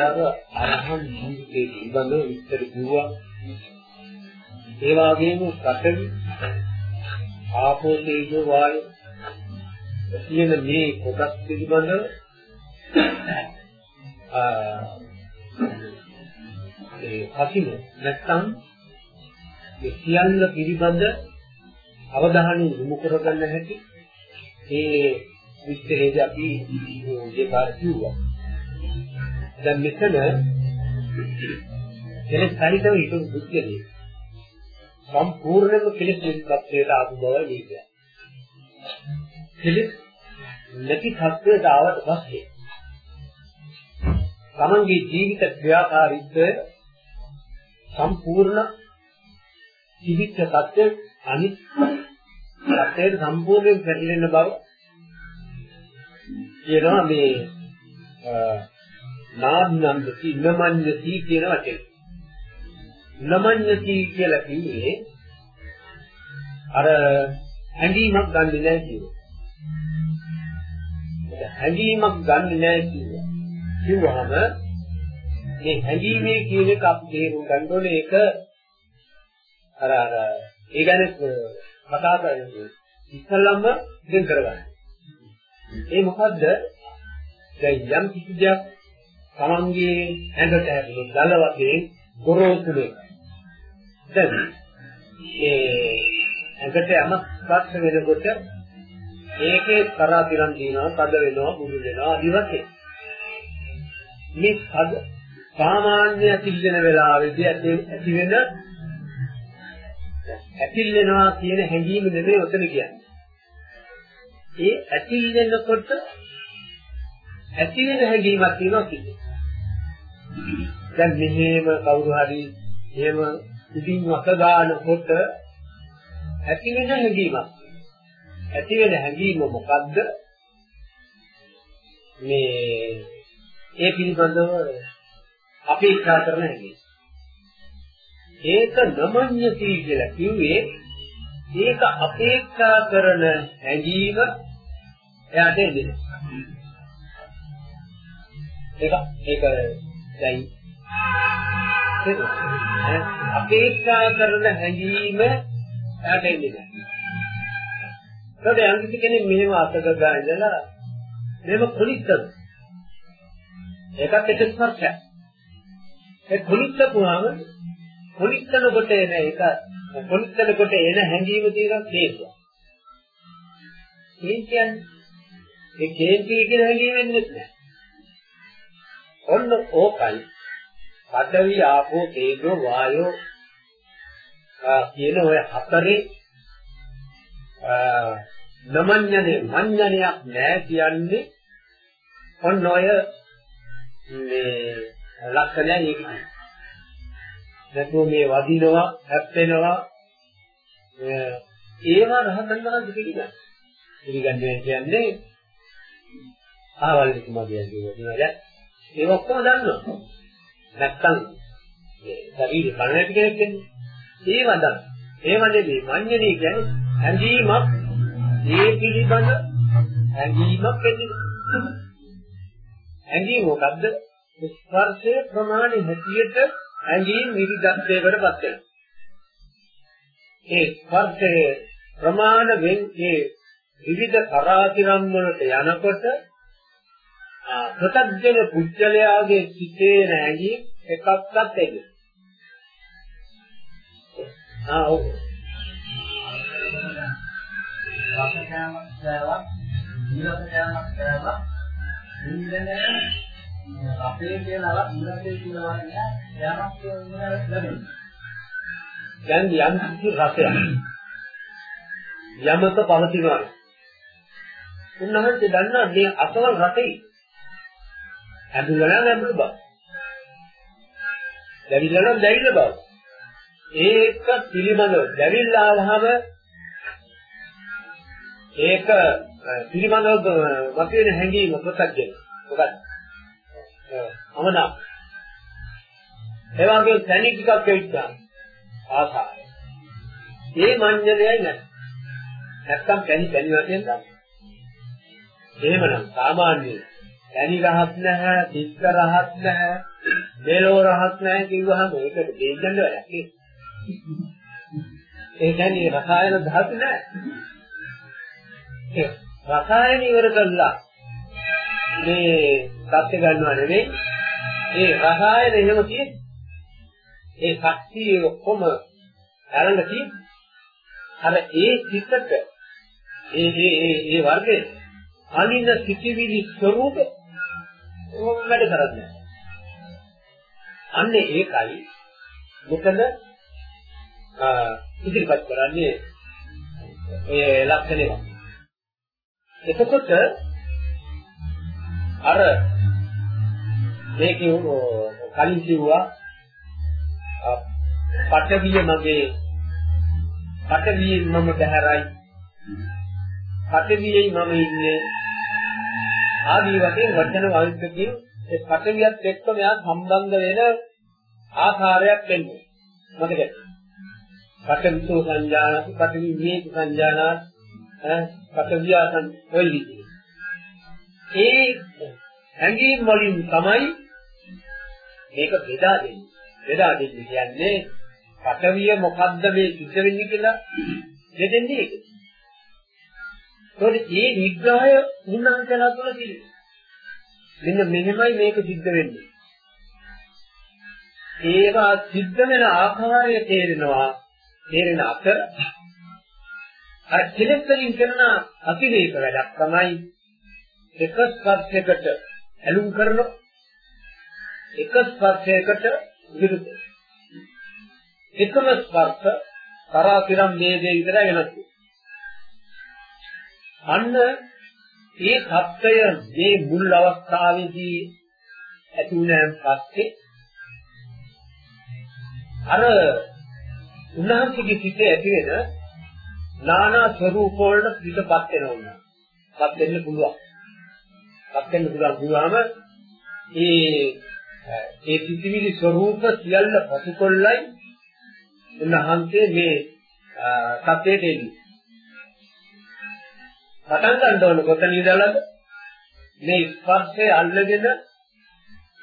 දැන් කියලාද අරහන් ජීවිතේ පිළිබඳව විස්තර කිව්වා ඒ වගේම පඨවි ආපෝ තේජෝ වායු කියන මේ කොටස් පිළිබඳව ඒ කසින නැත්තම් මේ සියල්ල පිළිබඳ අවධානය යොමු කරගන්න හැටි ඒ විස්තරේදී අපි මේ කාර්ය කිව්වා. දැන් මෙතන කෙලෙස් සහිතව හිතුව බුද්ධියදී සම්පූර්ණයෙන්ම කෙලෙස් විස්කත්වයට ආපු බව නීතිය. කෙලෙස් නැති තත්ත්වයට ආවට පස්සේ තමන්ගේ ජීවිත ක්‍රියාකාරීත්වය සම්පූර්ණ ජීවිත තත්ත්වය අනිත් තත්ත්වයට සම්පූර්ණයෙන් පැටලෙන බව කියනවා මේ නාද්නන්දති නමඤ්ඤති කියන වචනේ. නමඤ්ඤති කියලා කිව්වේ අර හැඟීමක් ගන්නෙ නැහැ කියනවා. හැඟීමක් ගන්නෙ නැහැ කියනවා. කිව්වහම මේ හැඟීමේ කියන එක අපි තේරුම් ගන්න ඕනේ ඒක අර අර ඒ ගැන කතා කරන්නේ ඉස්සල්ලාම ඉතින් කරගන්න. ඒ මොකද්ද? දැන් යම් කිසි දෙයක් තමන්ගේ ඇඟට ඇතුළු දල වශයෙන් ගොරෝසු දෙයක්. දැන් ඒ ඇඟට යම ස්පර්ශ වෙනකොට ඒකේ කරා පිරන් දිනවා, කඩ වෙනවා, බුදු වෙනවා ආදි වශයෙන්. මේ කඩ සාමාන්‍ය සිද්ධ වෙන වෙලාවෙදී ඇති වෙන ඇතිල් වෙනවා කියන හැඟීම නෙමෙයි ඔතන කියන්නේ. ඒ ඇතිල් වෙනකොට ඇති වෙන හැඟීමක් තියෙනවා කියන්නේ. දැන් මෙහෙම කවුරු හරි එහෙම ඉදින් වක ගන්නකොට ඇති වෙන හැඟීමක්. ඇති වෙන හැඟීම මොකද්ද? මේ ඒ පිළිබඳව අපේක්ෂා කරන හැඟීම. ඒක නමඤ්ඤති කියලා කිව්වේ ඒක අපේක්ෂා කරන හැඟීම එයාට එන්නේ. ඒක ඒක දැන් අපේක්ෂා කරන හැඟීම එයාට එන්නේ නැහැ. ඒකට යම් කෙනෙක් මෙහෙම අතක ගා ඉඳලා මෙහෙම කුලිත්තද ඒකත් එක ස්පර්ශයක්. ඒ කුලිත්තපුවාම කොලිටන කොට එන එක කොලිටන කොට එන හැඟීම තියෙන හේතුව. ඒ කියන්නේ ඒ කේන්ති කියන හැඟීම එන්නේ නැහැ. ඔන්න ඕකයි. පඩවි ආපෝ තේජෝ වායෝ කියන ඔය හතරේ නමඤ්ඤනේ මඤ්ඤණයක් නැහැ කියන්නේ ඔන්න ඔය මේ ලක්ෂණය ඒකයි. නැතුව මේ වදිනවා, හැප්පෙනවා ඒවා රහතන් වහන්සේ පිළිගන්න. පිළිගන්නේ කියන්නේ ආවල් කිමා කියන්නේ නේද? ඒක ඔක්කොම දන්නවා. නැත්තම් මේ ශරීර කණට කෙනෙක් වෙන්නේ. ඒව දන්න. ඒව නෙමෙයි මඤ්ඤණී කියන්නේ හැඟීමක් ඒ පිළිබඳ හැඟීමක් වෙන්නේ. හැඟීම මොකද්ද? ස්පර්ශයේ ප්‍රමාණය හැටියට ඇඟින් විවිධත්වයකටපත් වෙනවා. ඒ ස්පර්ශයේ ප්‍රමාණ වෙන් ඒ විවිධ කරාතිරම් වලට යනකොට ප්‍රත්‍යජන පුජ්‍යලයාගේ සිතේ නැගී එකක්වත් එන්නේ. ආ ඔව්. රසකෑමක් දාලා, නිරසකෑමක් දාලා, ඉන්දනේ අපේ කියලා ඉරසේ කියලා වගේ යමක් ලැබෙනවා. දැන් යම් කිසි රසයක් යමක පවතිනවා. උන්වහන්සේ දන්නා මේ අසවල් රටේ ඇදුලලා නැඹුරු බව. දැවිල්ල නම් දැවිල්ල බව. ඒක පිළිබඳව දැවිල්ලා වහම ඒක පිළිබඳව මතුවෙන හැඟීම ප්‍රත්‍යක්ෂ. මොකක්ද? අමනා. ඒ වගේ තැනි ටිකක් ඇවිත්තා. ආසාව. ඒ මඤ්ඤණයයි නැහැ. නැත්තම් පැණි පැණි වශයෙන් ගන්න. එහෙමනම් සාමාන්‍ය පැණි රහත් නැහැ, පිස්ස රහත් නැහැ, මෙලෝ රහත් නැහැ කිව්වහම ඒකට දෙන්නද වැඩක් ඒ කියන්නේ රසායන ධාතු නැහැ. ඒ රසායන ඉවර කළා. මේ සත්‍ය ගන්නවා නෙවෙයි ඒ රසායන එහෙම තියෙන්නේ ඒ ශක්තිය ඔක්කොම අරන් තියෙන්නේ අර ඒ සිතට ඒ ඒ ඒ ඒ වර්ගයේ අනින සිටිවිලි ස්වરૂපේ වැඩ කරන්නේ? අන්න ඒකයි මෙතන ඉදිරිපත් කරන්නේ ඒ ලක්ෂණය. එතකොට අර මේකේ කලින් කිව්වා පටවිය මගේ පටවියෙන් මම බහැරයි. පටවියයි මම ඉන්නේ ආදී වශයෙන් වචන වෛද්‍යකින් ඒ පටවියත් එක්ක මෙයා සම්බන්ධ වෙන ආකාරයක් වෙන්නේ මතකද පටවිතු සංජානති පටවි මේ සංජානා පටවියන් ඔය විදිහට ඒ හැඟීම් වලින් තමයි මේක බෙදා දෙන්නේ. බෙදා දෙන්නේ කියන්නේ පටවිය මොකද්ද මේ සිද්ධ වෙන්නේ කියලා දෙදෙන්නේ ඒක. ඒකට මේ විග්‍රහය උන්වහන්සේලා තුළ තියෙනවා. මෙන්න මෙහෙමයි මේක සිද්ධ වෙන්නේ. ඒවා සිද්ධ වෙන ආකාරය තේරෙනවා. තේරෙන අතර අර කෙලෙස් වලින් කරන අතිරේක වැඩක් තමයි එක ස්පර්ශයකට ඇලුම් කරන එක ස්පර්ශයකට විරුද්ධ එකම ස්පර්ශ තරාතිරම් මේ දේ විතරයි වෙනස් අන්න ඒ සත්‍යය මේ මුල් අවස්ථාවේදී ඇති වුණාන් පස්සේ අර උන්වහන්සේගේ සිතේ ඇති වෙන නානා ස්වરૂප වලට පිටපත් වෙනවා. පත් වෙන්න පුළුවන්. පත් වෙන්න පුළුවන් කිව්වම ඒ ඒ සිතිවිලි ස්වરૂප සියල්ල පසුකොල්ලයි උන්වහන්සේ මේ සත්‍යයට එන්නේ. පටන් ගන්න ඕන කොතන ඉඳලාද? මේ ස්පර්ශය අල්ලගෙන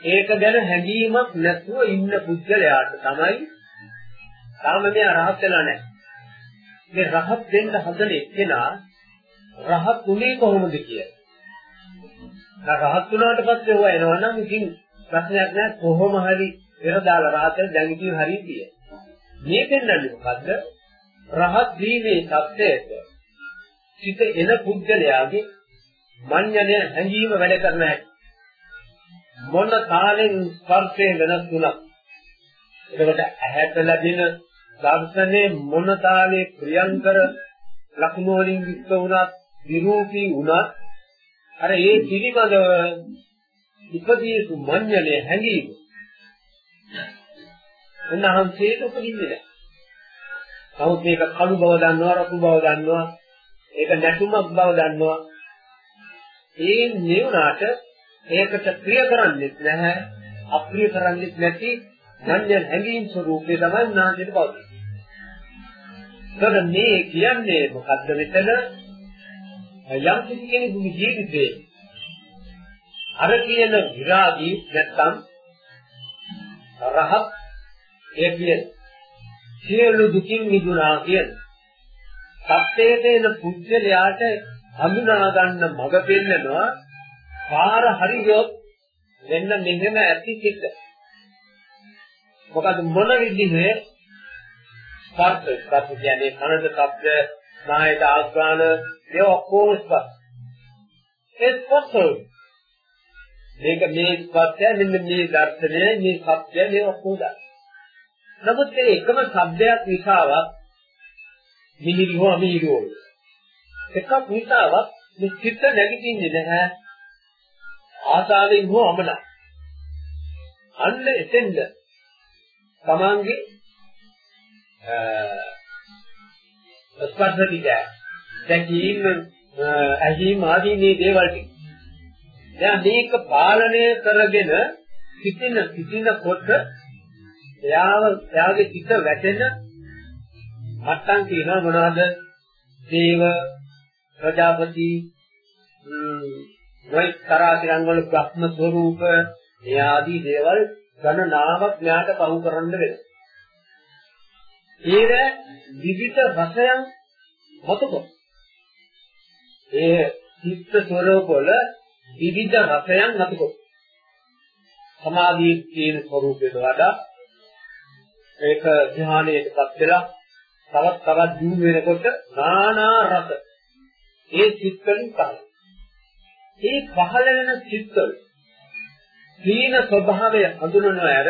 ඒක ගැන හැඟීමක් නැතුව ඉන්න පුද්ගලයාට තමයි තාම මේ රහත් වෙලා නැහැ. මේ රහත් වෙන්න හදන එක්කෙනා රහත් උනේ කොහොමද කියලා. රහත් වුණාට පස්සේ ඒවා එනවා නම් ඉතින් ප්‍රශ්නයක් නැහැ කොහොම හරි පෙර දාලා රහත් වෙන දැන් ඉතින් හරිය තියෙයි. මේ පෙන්වන්නේ මොකද්ද? රහත් වීමේ தත්ත්වයට සිත එන පුද්ගලයාගේ මඤ්ඤණය හැඟීම වැඩ කරන හැටි. මොන තාලෙන් ස්පර්ශයෙන් වෙනස් වුණා. එතකොට ඇහැට ලැබෙන දර්ශනේ මොන තාලේ ප්‍රියංකර ලක්ෂණ වලින් යුක්ත වුණත් විරූපී වුණත් අර ඒ පිළිබඳව ඉපදීසු මඤ්ඤණය හැඟීම උන්වහන්සේට උපදින්නේ නැහැ. නමුත් මේක කළු බව දන්නවා රතු බව දන්නවා ඒක නැතුමක් බව දන්නවා. ඒ නෙවුනාට ඒකට ක්‍රිය කරන්නේ නැහැ අප්‍රිය කරන්නේ නැති මඤ්ඤ හැඟීම් ස්වરૂපේ තමයි උන්වහන්සේට පවතින්නේ. ඒකද මේ කියන්නේ මොකද්ද මෙතන යම් කිසි කෙනෙකුගේ ජීවිතේ අර කියන විරාගී නැත්තම් රහත් ඒ කියන සියලු දුකින් මිදුණා කියන සත්‍යයට එන පුද්ගලයාට හඳුනා ගන්න මඟ පෙන්නනවා. පාර හරියොත් වෙන්න මෙහෙම ඇති සිත්. මොකද මොන විදිහේ ස්පර්ශ ස්පර්ශ කියන්නේ කනද ශබ්ද නායක ආස්වාන ඒ ඔක්කොම ස්පර්ශ. ඒ ස්පර්ශ. මේක මේ ස්පර්ශය මෙන්න මේ දර්ශනය මේ සත්‍ය මේ ඔක්කොම දා. නමුත් ඒ එකම શબ્දයක් නිසාවත් මිහිරි හෝ අමිහිරි හෝ එකක් නිසාවත් මේ චිත්ත නැගිටින්නේ නැහැ. ආසාවෙන් හෝ අමන අන්න එතෙන්ද තමන්ගේ ස්පර්ශ ටික දැකීම ඇහිීම ආදී මේ දේවල් ටික. දැන් මේක පාලනය කරගෙන සිටින සිටිනකොට එයාව එයාගේ සිත වැටෙන මට්ටම් කියනවා මොනවද? දේව ප්‍රජාපති වෛතරාතිරංග වල භ්‍රම ස්වરૂප ඒ ආදී දේවල් ගණනාවක් ඥාත පහු කරන්න වෙනවා. ඊට විවිධ රසයන් මතකොට ඒ චිත්ත ස්වરૂප වල විවිධ රසයන් මතකොට සමාධියේ තියෙන ස්වરૂපයට වඩා ඒක ධ්‍යානයටපත් වෙලා තවත් තවත් දියුණු වෙනකොට নানা රස. ඒ චිත්තවලින් පහළ. ඒ පහළ වෙන චිත්තවල සීන ස්වභාවය හඳුනන අර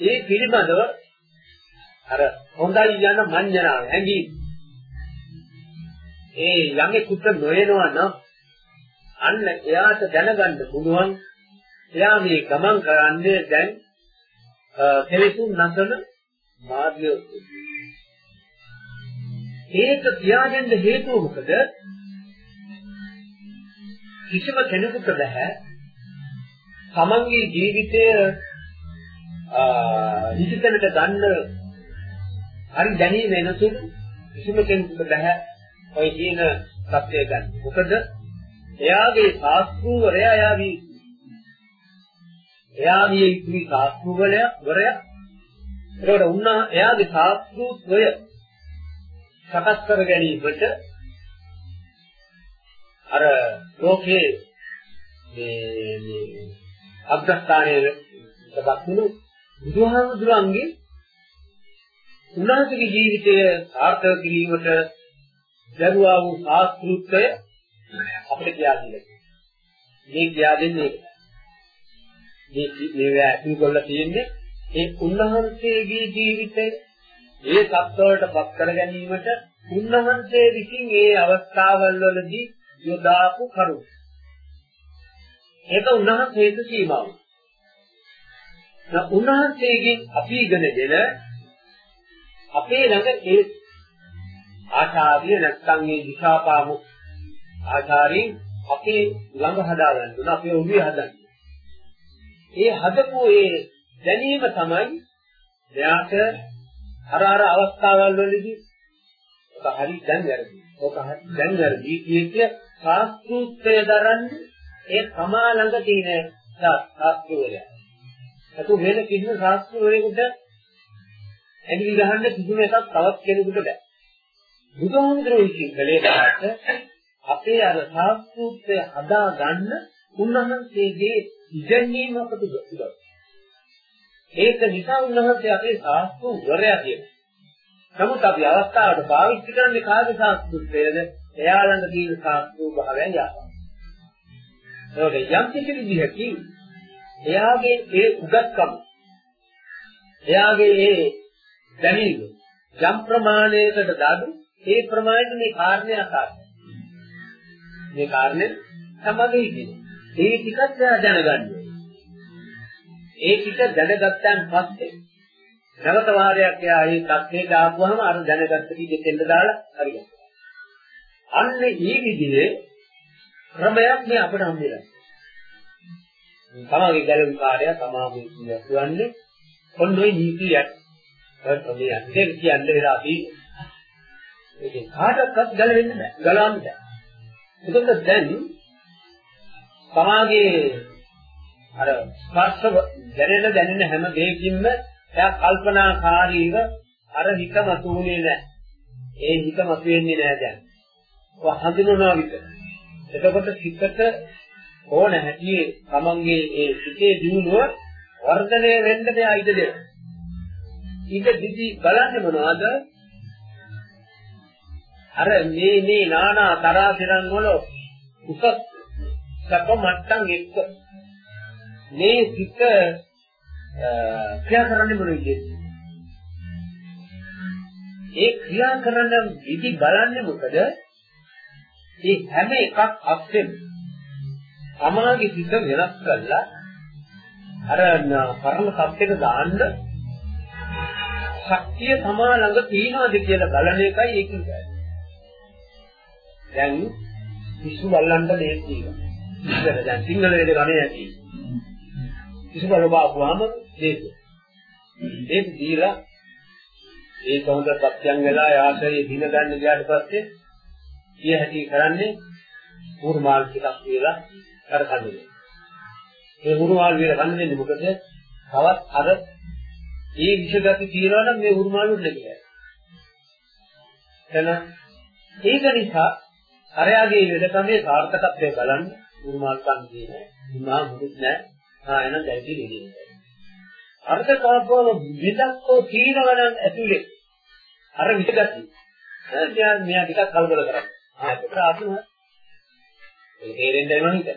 ඒ පිළිබඳව අර හොඳයි යන මඤ්ඤණාව හැඟි ඒ යමෙකුට නොයනවා නම් අන්න එයාට දැනගන්න පුළුවන්. එයා මේ ගමන් කරන්නේ දැන් කෙලෙසුන් නැසන මාර්ගය. ඒක තියාගන්න හේතුව මොකද? කිසිම කෙනෙකුට බෑ තමන්ගේ ජීවිතය ඉදිරියට ගන්න හරි දැනීම වෙනසුළු කිසිම කෙනෙකුට බෑ ඔය කියන සත්‍යය ගන්න. මොකද? එයාගේ ශාස්ත්‍රූවරයා එයාගේ එයාගේ ඉතිරි ශාස්ත්‍රූවරයා වරයා ඒකට උන්නා එයාගේ ශාස්ත්‍රූත්වය සකස් කර ගැනීමට අර ලෝකේ මේ මේ අග්‍රස්ථානයේ සබක්තුණු බුදුහාමුදුරන්ගේ උන්වහන්සේගේ ජීවිතය සාර්ථක කිරීමට දරුවා වූ ශාස්ත්‍රුත්වය අපිට කියා දෙන්නේ. මේ කියා දෙන්නේ මේ මේවා ඇතුල් කරලා තියෙන්නේ ඒ උන්වහන්සේගේ ජීවිතය ඒ සත්වවලට පත් කර ගැනීමට උන්වහන්සේ විසින් ඒ අවස්ථාවල් වලදී යොදාපු කරුණු. ඒක උන්වහන්සේට සීමාවක්. දැන් උන්වහන්සේගෙන් අපි ඉගෙනගෙන අපේ ළඟ ඒ ආචාර්ය නැත්නම් මේ දිශාපාමු ආචාර්යින් අපේ ළඟ හදාගන්න ඕන අපේ ඔළුවේ හදන්න. ඒ හදපු ඒ දැනීම තමයි එයාට අර අර අවස්ථාවල් වලදී ඔක හරි දැන් වැරදි. ඔක හරි දැන් වැරදි කියේ ශාස්ත්‍රූත්වය දරන්නේ ඒ තමා ළඟ තියෙන ශාස්ත්‍රවලය. අතු වෙන කිසිම ශාස්ත්‍රවලයකට ඇඟිලි ගහන්න කිසිම එකක් තවත් කෙනෙකුට බෑ. බුදුහාමුදුරුවෝ ඉතින් කලේ දාට අපේ අර ශාස්ත්‍රූත්වය හදා ගන්න උන්වහන්සේගේ ඉගැන්වීම අපට උදව්. ඒක නිසා උන්වහන්සේ අපේ ශාස්ත්‍රු වරයා කියනවා. නමුත් අපි අවස්ථාවට පාවිච්චි කරන්නේ කාගේ ශාස්ත්‍රුත්වයද? එයා ළඟ තියෙන ශාස්ත්‍රු භාවයන් යාපන. ඒක යම් කිසි විදිහකින් එයාගේ ඒ උගත්කම එයාගේ ඒ දැනීම යම් ප්‍රමාණයකට දාදු ඒ ප්‍රමාණයට මේ කාරණය අසාරයි. මේ කාරණය සමගයි කියන්නේ. ඒ ටිකත් එයා දැනගන්න ඒ ටික දැනගත්තන් පස්සේ නැවත වාරයක් එයා ඒ තත්ත්වයට ආපුවම අර දැනගත්ත ටික දෙන්න දාලා හරියට. අන්න මේ විදිහේ ක්‍රමයක් මේ අපිට හම්බෙලා. තමගේ ගැලවි කාර්යය තමාගේ කියන්නේ ඔන්න ඔය නීතියක්. ඒත් මේ අන්තිම කියන්නේ වෙලා අපි ඒකේ කාටවත් ගැලවෙන්න බෑ. ගලවන්න බෑ. එතකොට දැන් තමාගේ අර ස්පර්ශ දැනෙන දැනෙන හැම දෙයකින්ම එයා කල්පනාකාරීව අර හිත මතුනේ නැහැ. ඒ හිත මතුවෙන්නේ නැහැ දැන්. ඔය හඳුනනවා විතර. එතකොට හිතට ඕන හැටියේ තමන්ගේ ඒ සිතේ දියුණුව වර්ධනය වෙන්න මෙයා ඉඩ දෙනවා. ඊට දිදි බලන්නේ මොනවද? අර මේ මේ නානා තරාතිරන් වල උසස් සැප මට්ටම් එක්ක මේ සිත ක්‍රියා කරන්නේ මොන විදිහද? ඒ ක්‍රියා කරන විදි බලන්නේ මොකද? මේ හැම එකක් අස්සෙම සමාගයේ සිත වෙනස් කරලා අර පරම සත්‍යක දාන්න ශක්තිය තමා ළඟ තියනවාද කියලා බලන එකයි ඒක කියන්නේ. දැන් පිස්සු බල්ලන්ට දෙයක් තියෙනවා. ඉස්සර දැන් සිංහල වේද ගණේ ඇති. පිස්සු බල බාපුවාම දෙයක්. ඒක දීලා ඒ සොඳ සත්‍යං වෙලා ආශ්‍රයේ දින ගන්න ගියාට පස්සේ කිය හැටි කරන්නේ උරුමාල් ටිකක් කියලා අර කන්නේ. ඒ උරුමාල් විතර කන්නේ දෙන්නේ මොකද? තවත් අර ඒ විෂගති තියනවා නම් මේ උරුමාල් උඩ කියලා. එතන ඒක නිසා අරයාගේ වෙදකමේ සාර්ථකත්වය බලන්න උරුමාල් කන් කියන්නේ උනා මුකුත් නැහැ. ආ එන දැයිටි දෙන්නේ. අර්ථ කල්පවල විදක්කෝ තීනවනම් ඇතුලේ අර විෂගති. දැන් මෙයා ටිකක් කලබල කරා. ආ ඒක ආතුන ඒ තේරෙන්නේ නැහැ මම හිතන්නේ.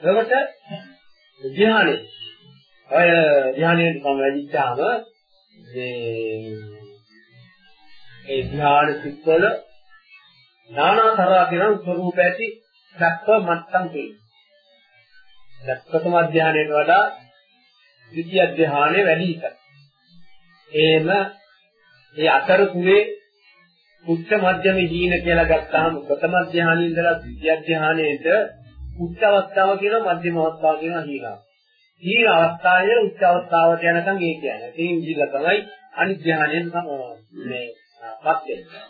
එතකොට ධ්‍යානෙ ඔය ධ්‍යානෙට කොහොම වැඩිච්චාම මේ ඒ ධ්‍යාන සිත්වල නානාතරා කියන ස්වરૂප ඇති සත්ව මට්ටම් තියෙනවා. සත්වතම ධ්‍යානයට වඩා ද්විතිය ධ්‍යානෙ වැඩි එකක්. එහෙම ඒ අතරතුරේ උච්ච මධ්‍යම හීන කියලා ගත්තාම ප්‍රථම ධ්‍යානෙ ඉඳලා ද්විතිය ධ්‍යානෙට උච්ච අවස්ථාව කියන මධ්‍යම අවස්ථාව කියන හීනා. හීන අවස්ථාවේ උච්ච අවස්ථාවට යනකම් ඒ කියන්නේ. ඒ විදිහට තමයි අනිත් ධ්‍යානෙන් මේ පත් වෙන්නේ.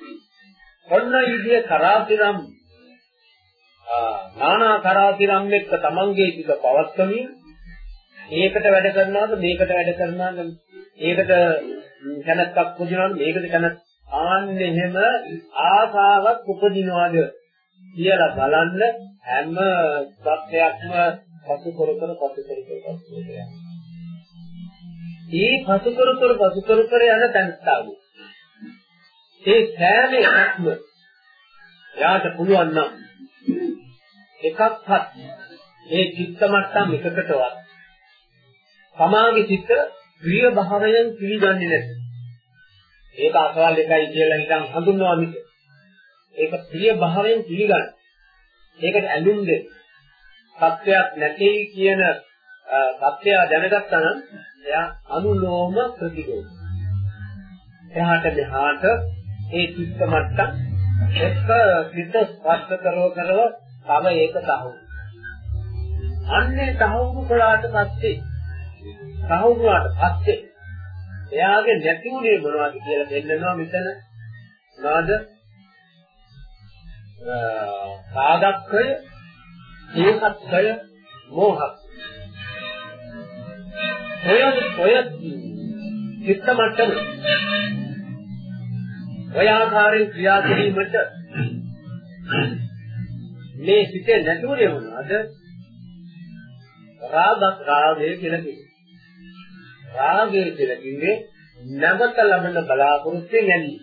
ඔන්න විදිය කරාතිරම් නානා කරාතිරම් එක්ක තමන්ගේ පිට පවත්වමින් ඒකට වැඩ කරනවාද මේකට වැඩ කරනවාද? ඒකට කැනත්තක් පුදිනවාද? මේකට කැනත් ආන්නේ එහෙම ආසාවක් උපදිනවාද කියලා බලන්න හැම සත්‍යයක්ම පසු කර කර පසු කර කර පසු කර ඒ පසු කර කර පසු කර කර යන තැනස්තාවු ඒ සෑම එකක්ම එයාට පුළුවන් නම් එකක්වත් ඒ චිත්ත මට්ටම් එකකටවත් සමාගේ චිත්ත ප්‍රිය භාවයෙන් පිළිගන්නේ නැහැ. ඒක අසවල් එකයි කියලා හිතන් හඳුන්වනවා මිස. ඒක ප්‍රිය භාවයෙන් පිළිගන්න. ඒකට ඇලුම් දෙන්න. සත්‍යයක් නැtei කියන සත්‍යය දැනගත්තා නම් එයා අනුලෝම ප්‍රතිදෝෂ. එහාට මෙහාට ඒ චිත්ත මට්ටම් එක පිට ස්පර්ශ කරව කරව තව ඒක තහවුරු. අන්නේ තහවුරු කළාට පස්සේ තහවුරුවාට පස්සේ එයාගේ නැති උනේ මොනවද කියලා දෙන්නනවා මෙතන මොනවද? සාදක්කය, ඒකත්කය, මෝහක්. ඔය ඔය චිත්ත මට්ටම ඔය ආකාරයෙන් ක්‍රියා කිරීමට මේ සිතේ නැතුනේ මොනවාද? රාගක් රාගය කියලා කිව්වේ. රාගය කියලා කිව්වේ නැවත ලබන බලාපොරොත්තුෙන් යන්නේ.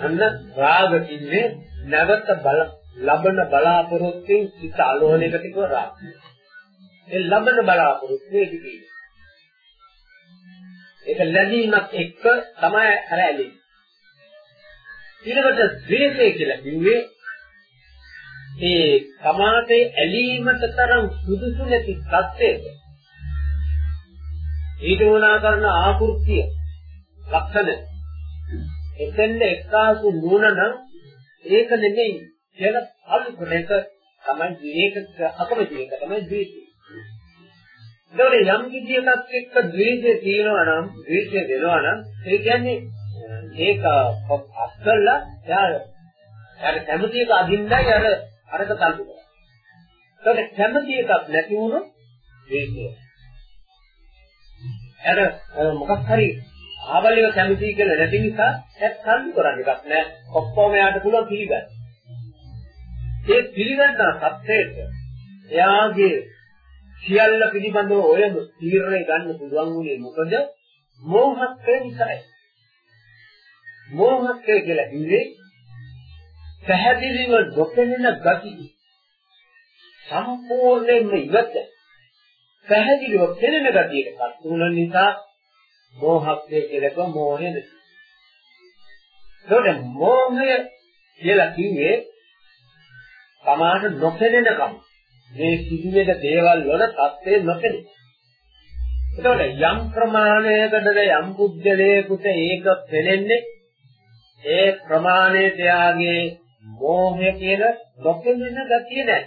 අන්න රාග කිව්වේ නැවත බල ලබන බලාපොරොත්තුෙන් සිත අලෝහණයකට කිව්ව රාග. ඒ ලබන බලාපොරොත්තුේ කිව්වේ. ඒක ලැබීමක් එක්ක තමයි අර ඇලෙන්නේ. ඊළඟට ද්වේෂය කියලා කිව්වේ ඒ සමාතේ ඇලීමට තරම් සුදුසු නැති සත්‍යයක ඊට වුණා කරන ආකෘතිය ලක්ෂණ එතෙන්ද එක්කාසු නුන නම් ඒක නෙමෙයි කියලා අලුකන එක තමයි ඒක අකමැති එක තමයි ද්වේෂය. ඒකෝට යම් කිසි එකක් එක්ක ද්වේෂය තියෙනවා නම් ද්වේෂය දෙනවා නම් ඒ කියන්නේ ඒක අස්සල්ලා යාර යාර කැමති එක අදින්නයි අර අරක තල්ලු කරා. ඒකට කැමති එකක් නැති වුණොත් ද්වේෂය. අර මොකක් හරි ආවලිව කැමති කියලා නැති නිසා ඒක තල්ලු කරන්න එකක් නෑ. ඔක්කොම යාට පුළුවන් පිළිගන්න. ඒ පිළිගන්න සත්‍යයට එයාගේ සියල්ල පිළිබඳව ඔය තීරණය ගන්න පුළුවන් උනේ මොකද? මෝහත්වය නිසායි. මෝහත්වය කියලා කිව්වේ පැහැදිලිව නොපෙනෙන ගති සම්පූර්ණයෙන්ම ඉවත් පැහැදිලිව පෙනෙන ගතියකටපත් වුණ නිසා මෝහත්වය කියලා කිව්ව මෝහය නෙවෙයි. ඒකට මෝහය කියලා කිව්වේ සමාන නොපෙනෙනකම. මේ සිදුවෙන දේවල් වල தත්ත්වය නොපෙනේ. එතකොට යම් ප්‍රමාණයකටද යම් බුද්ධලේකුට ඒක පෙනෙන්නේ ඒ ප්‍රමාණයට යාගේ මෝහය කියන නොපෙනෙන ගතිය නැහැ.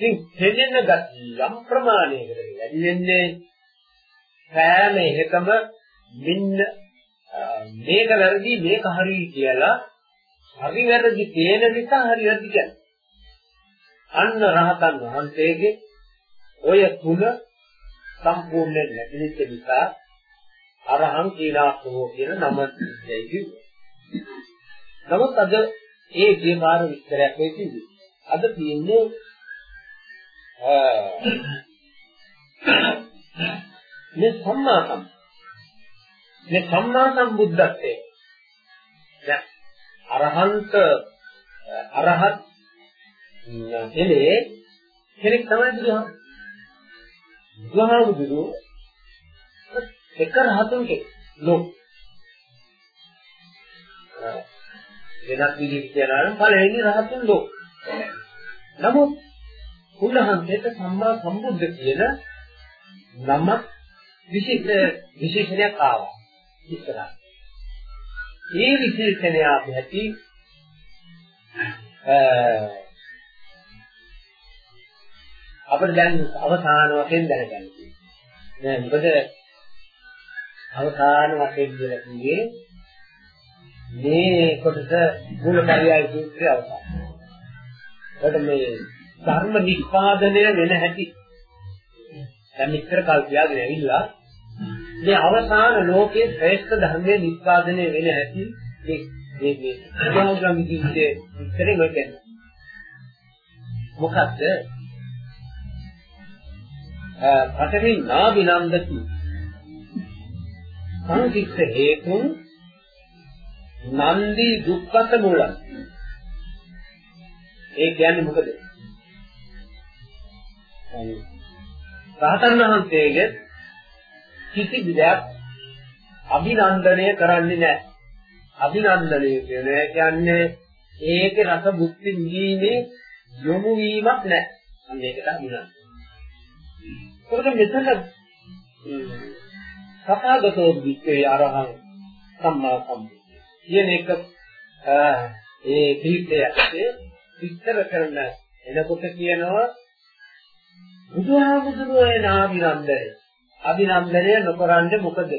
ඉතින් පෙනෙන ගතිය යම් ප්‍රමාණයකට වැඩි වෙන්නේ සෑම එකම මෙන්න මේක වැරදි මේක හරි කියලා හරි වැරදි තේන නිසා හරි වැරදි කියන්නේ. අන්න රහතන් වහන්සේගේ ඔය තුන සම්පූර්ණයෙන් නැතිවෙච්ච නිසා අරහං කීලාසෝ කියන නම දෙයි නමුත් අද ඒ විපාර විස්තරයක් මේ කිව්වේ. අද තියෙන්නේ මේ සම්මා සම් මේ සම්මා සම්බුද්ධත්වයේ දැන් අරහන්ත අරහත් එලේ කෙනෙක් තමයි බුදුහාම. බුදුහාමුදුරුවෝ එක රහතුන් කෙනෙක් ලෝක. වෙනත් විදිහට කියනවා නම් පළවෙනි රහතුන් ලෝක. නමුත් උන්වහන්සේට සම්මා සම්බුද්ධ කියන නම විශේෂ විශේෂණයක් ආවා. ඉස්සරහ. ඒ විශේෂණය අපි ඇති අපිට දැන් අවසාන වශයෙන් දැනගන්න නෑ මොකද අවසාන වශයෙන් කියලා කිව්වේ මේ කොටස මූලකාරියයි සූත්‍රය අවසාන. ඒකට මේ ධර්ම නිෂ්පාදනය වෙන හැටි. දැන් මෙච්චර කල් කියාගෙන ඇවිල්ලා මේ අවසාන ලෝකයේ ශ්‍රේෂ්ඨ ධර්මයේ නිෂ්පාදනය වෙන හැටි මේ මේ මේ උදාහරණ විදිහට විස්තරෙන් ඔය කියන්නේ. මොකද්ද? පඨවි නාබිනන්දති සංකිට හේතුන් නන්දි දුක්ඛත මූලං ඒ කියන්නේ මොකද රහතන් වහන්සේගේ කිසි විදයක් අභිනන්දනය කරන්නේ නැහැ. අභිනන්දනය කියන්නේ ඒකේ රස භුක්ති විඳීමේ යොමු වීමක් නැහැ. අන්න ඒකට අභිනන්දනය. ඒකට මෙතන සතාගතෝ විච්චේ අරහං සම්මා සම්බුද්ධ කියන එක ඒ පිළිපැත්තේ විස්තර කරන එනකොට කියනවා බුදුහාමුදුරුවෝ එන අභිනන්දනය. අභිනන්දනය නොකරන්නේ මොකද?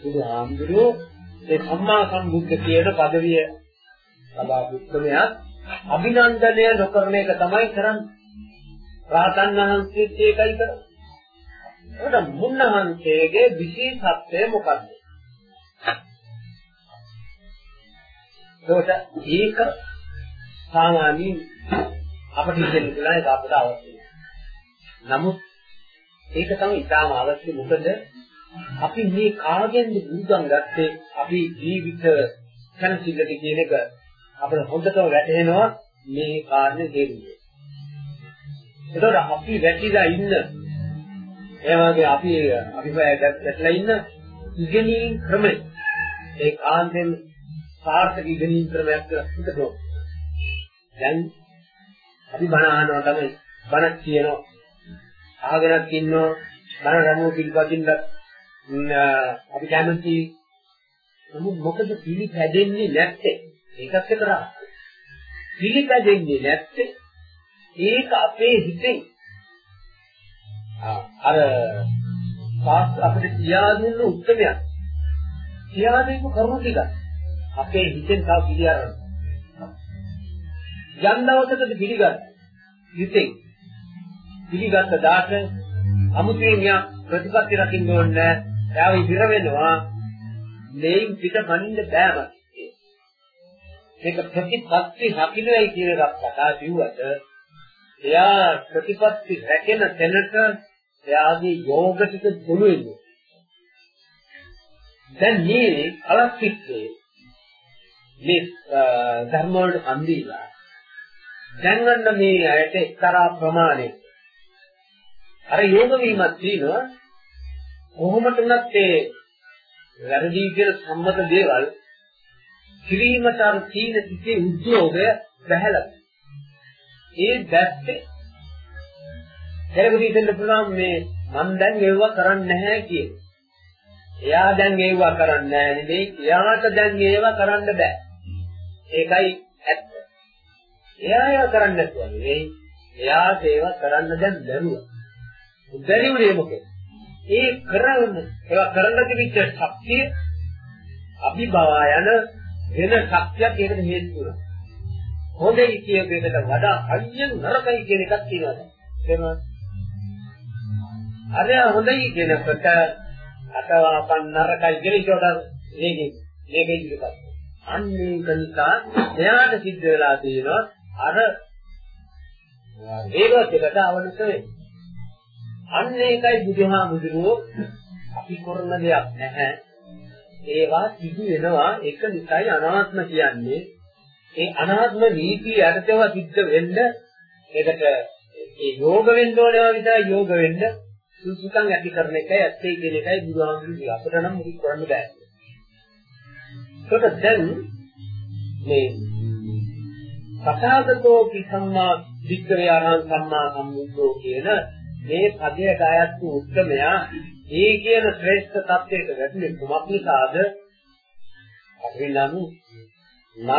බුදුහාමුදුරුවෝ ඒ සම්මා සම්බුද්ධ කියන পদවිය සබා පුත්‍රමයක් අභිනන්දනය නොකරන එක තමයි කරන්නේ. රාතන් වහන්සේත් ඒකයි කරන්නේ. ඒකට මුන්නහන්සේගේ විශේෂත්වය මොකද්ද? ඒකට ඒක සාමාන්‍යයෙන් අපිට ඉන්න කියලා ඒක අපිට අවශ්‍යයි. නමුත් ඒක තමයි ඉතාම අවශ්‍ය මොකද අපි මේ කාගෙන්ද බුදුන් ගත්තේ අපි ජීවිත සැනසෙල්ලට කියන එක අපිට හොඳටම වැටහෙනවා මේ කාරණේ දෙන්නේ. ඒතකොට අපි වැටිලා ඉන්න ඒ වගේ අපි අපි වැටලා ඉන්න ඉගෙනීම් ක්‍රමය ඒ කාන්තෙන් සාර්ථක ඉගෙනීම් ක්‍රමයක් හිතනවා. දැන් අපි බණ අහනවා තමයි බණ කියනවා. අහගෙනත් ඉන්නවා. බණ රණුව පිළිපදින්න අපි කැමති. නමුත් මොකද පිළිපැදෙන්නේ නැත්තේ? ඒකත් කරා පිළිපැදෙන්නේ නැත්තේ? ඒක අපේ හිතෙන් අර පාස් අපිට කියා දුන්න උත්තරයක්. කියා දෙන්න කරුණු ටික අපේ හිතෙන් තව පිළිඅරන යම් දවසකද පිළිගන්න හිතෙන් පිළිගත්ත දාට අමුතුවෙන් යා ප්‍රතිපත්ති රකින්න ඕනේ නැහැ. ඉතිර වෙනවා. මේන් පිට මනින්න බෑම. මේක ප්‍රතිපත්ති රකින්නයි කියන එකක් කතා කිව්වට එයා ප්‍රතිපත්ති රැකෙන තැනට එයාගේ යෝගසිත දුරු වෙන්නේ. දැන් මේ අලක්ෂිතේ මේ ධර්ම වලට සම්දීලා දැන් ගන්න මේ අයට එක්තරා ප්‍රමාණයක අර යෝග වීමක් තියෙනවා කොහොමද උනත් ඒ වැරදි කියලා සම්මත දේවල් කිරීමට අර තීන සිටේ උද්‍යෝගය බහැලා ඒ දැස්සේ කෙනෙකුට හිතෙන්න පුළුවන් මේ මම දැන් ඒව කරන්නේ නැහැ කියන. එයා දැන් ඒව කරන්නේ නැහැ නෙවෙයි. එයාට දැන් ඒව කරන්න බෑ. ඒකයි ඇත්ත. එයා ඒව කරන්නේ නැතුව නෙවෙයි. එයාට ඒව කරන්න දැන් බැරුව. බැරි උනේ මොකද? ඒ කරන ඒවා කරන්න තිබිච්ච ශක්තිය අභිභවා යන වෙන ශක්තියක් ඒකට හේතු වෙනවා. හොඳයි කියන එකට වඩා අයියෙන් නරකයි කියන එකක් තියෙනවා. එහෙම අර හොඳයි කියනකොට අතවාපන් නරකයි කියන එකට මේකේ මේකේ ඉතිරිපත්. අන්නේ කනිකා එයාට සිද්ධ වෙලා තියෙනවා අර ඒකකට අවනත වෙන්නේ. අන්න ඒකයි බුදුහාමුදුරුවෝ අපි කරන දෙයක් නැහැ. ඒවා සිදු වෙනවා ඒක නිසායි අනාත්ම කියන්නේ. ඒ අනාත්ම නීතිය යටතේව සිද්ධ වෙන්න ඒකට ඒ යෝග වෙන්න ඕනවා විතරයි යෝග වෙන්න සුසුකම් ඇති කරන එකයි ඇත්තේ කියන එකයි බුදුහාමුදුරුවෝ අපිට නම් මුලික කරන්න බෑ. ඒකට දැන් මේ සතාගතෝ කිසම්මා වික්‍රේ ආරහං සම්මා සම්බුද්ධෝ කියන මේ පදයේ ගායත්තු උත්තමයා ඒ කියන ශ්‍රේෂ්ඨ තත්වයක වැටෙන්නේ කුමක් නිසාද? අපි නම්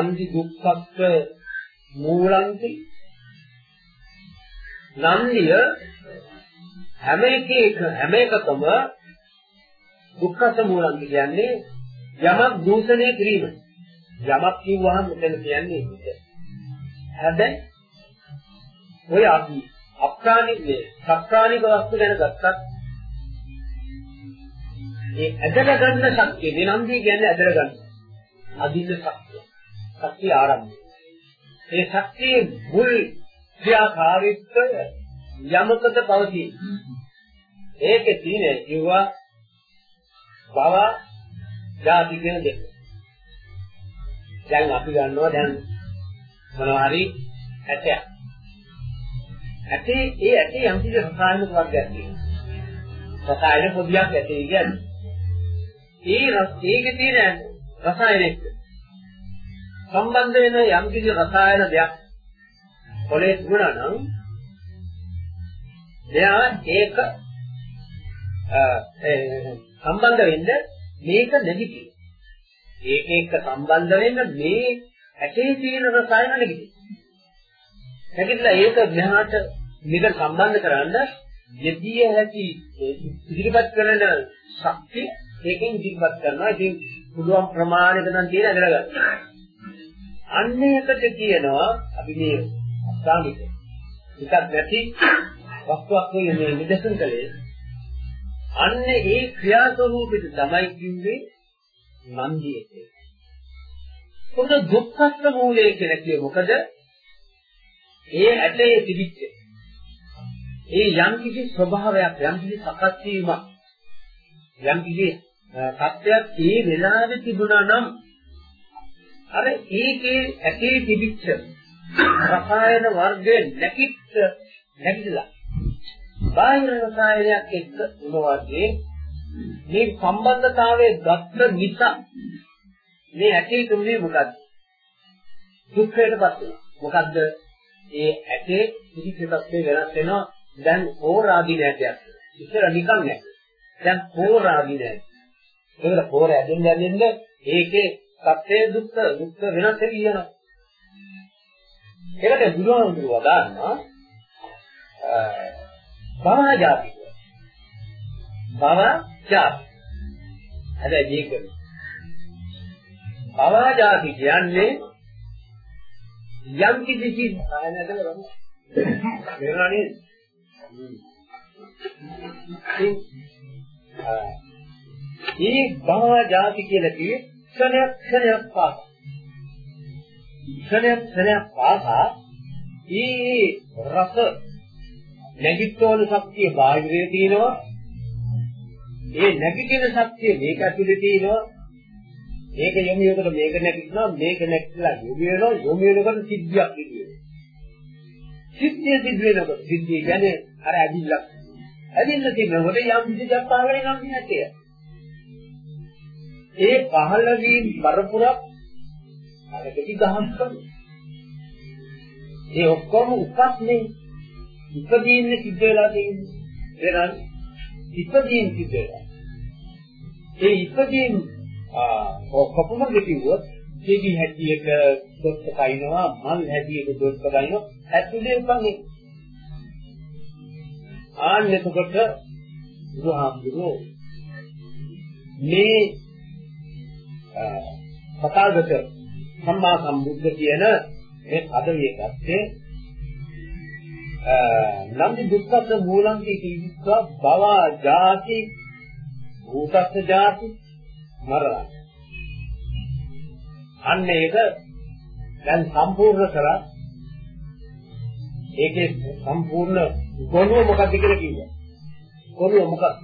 නන්දි දුක්ඛත්ව මූලන්ති නන්දිය හැම එකේක හැම එකකම දුක්ඛත මූලන්ති කියන්නේ යමක් දූෂණය කිරීම. යමක් කිව්වහම මෙතන කියන්නේ ඒක. හැබැයි ඔය අපි අප්‍රාණික සත්‍රාණික වස්තු ගැන ගත්තත් මේ ඇදලා ගන්න ශක්තිය විනන්දි කියන්නේ ඇදලා ගන්න. අදින්න ශක්තිය. ශක්තිය ආරම්භය. ඒ ශක්තියේ මුල් ක්‍රියාකාරීත්වය යමකද පවතී. ඒකේ තියෙන කිව්වා බව ಜಾති කියන දෙක. දැන් අපි ගන්නවා දැන් මොනවා හරි ඇටයක්. ඇටේ ඒ ඇටේ යම් කිසි රසායනික වර්ගයක් තියෙනවා. රසායන පොදියක් ඇටේ කියන්නේ. ඒ රස ඒකේ තියෙන රසායනික සම්බන්ධ වෙන යම් කිසි රසායන දෙයක් කොලේ තිබුණා නම් එයා ඒක සම්බන්ධ වෙන්න මේක නෙගටිව්. ඒක එක්ක සම්බන්ධ වෙන්න මේ ඇටේ තියෙන රසායන නෙගටිව්. නැගිටලා ඒක මෙහාට මේක සම්බන්ධ කරන්න යෙදිය හැකි ඉදිරිපත් කරන ශක්තිය ඒකෙන් ඉදිරිපත් කරනවා. ඉතින් පුළුවන් ප්‍රමාණයක නම් තියෙන ඇදලා ගන්න. අන්න ඒකට කියනවා අපි මේ අස්ථානික. එකක් නැති වස්තුවක් නෙමෙයි නිදර්ශන කලේ. අන්න ඒ ක්‍රියා ස්වરૂපෙට තමයි කිව්වේ නන්දියේ. පොද දුක්ඛස්ත මූලය කියලා කියේ මොකද? ඒ ඇටේ තිබිච්ච ඒ යම් කිසි ස්වභාවයක් යම් කිසි සකස් වීමක් යම් කිසි සත්‍යයක් ඒ වෙලාවේ තිබුණා නම් අර ඒකේ ඇටේ තිබිච්ච රසායන වර්ගයේ නැකිට නැතිලා බාහිර රසායනයක් එක්ක උනවාගේ මේ සම්බන්ධතාවයේ ගත්ත නිසා මේ ඇටේ තුනේ මොකද්ද? දුක්ඛයටපත් වෙනවා. මොකද්ද? ඒ ඇටේ පිළිකෙපස්සේ වෙනස් වෙනවා. දැන් හෝරාදී නැටයක් ඉතල නිකන් නැහැ. දැන් හෝරාදී නැහැ. ඒකට හෝර ඇදෙන්න ඇදෙන්න ඒකේ සත්‍ය දුක්ඛ දුක්ඛ වෙනස් වෙවි යනවා ඒකට බුදුහාමුදුරුවෝ දාන්නා භවජාති භව ජාති. හැබැයි මේක භවජාති කියන්නේ යම් කිසි කිසි ආයනද කරන්නේ වෙනවා නේද? මේ භවජාති කියලා කියේ ක්ෂණයක් ක්ෂණයක් පාස. ක්ෂණයක් ක්ෂණයක් පාසා ඒ රස නැගිටවන ශක්තිය බාහිරේ තියෙනවා. ඒ නැගිටින ශක්තිය මේක ඇතුලේ තියෙනවා. මේක යොමියකට මේක නැගිටිනවා මේක නැගිටලා යොමු වෙනවා යොමු වෙනකොට සිද්ධියක් සිදුවෙනවා. සිද්ධිය සිදු වෙනකොට සිද්ධිය කියන්නේ අර ඇදිල්ලක්. ඇදිල්ල තියෙනකොට යම් විදිහක් පහළ වෙනවා කියන්නේ. ඒ පහළ වීම පරපුරක් අර දෙකි ගහක් කරනවා. ඒ ඔක්කොම උපත් නේ ඉපදීන්නේ සිද්ධ වෙලා තියෙන්නේ. එහෙනම් ඉපදීන් සිද්ධ වෙලා. ඒ ඉපදීන් ආ කොපමණ කිව්වොත් දෙවි හැටියක දොස්ත කයින්නවා මල් හැටියක දොස්ත කයින්නවා ඇතුලේ උපන්නේ. ආන්න එතකොට බුදුහාමුදුරුවෝ මේ පතාගත සම්මා සම්බුද්ධ කියන මේ පදවිය ගත්තේ නන්දි දුක්ඛස මූලං කීතිස්වා භව ජාති භූතස්ස ජාති මරණ අන්න ඒක දැන් සම්පූර්ණ කරා ඒකේ සම්පූර්ණ ගොනුව මොකක්ද කියලා කිව්වා ගොනුව මොකක්ද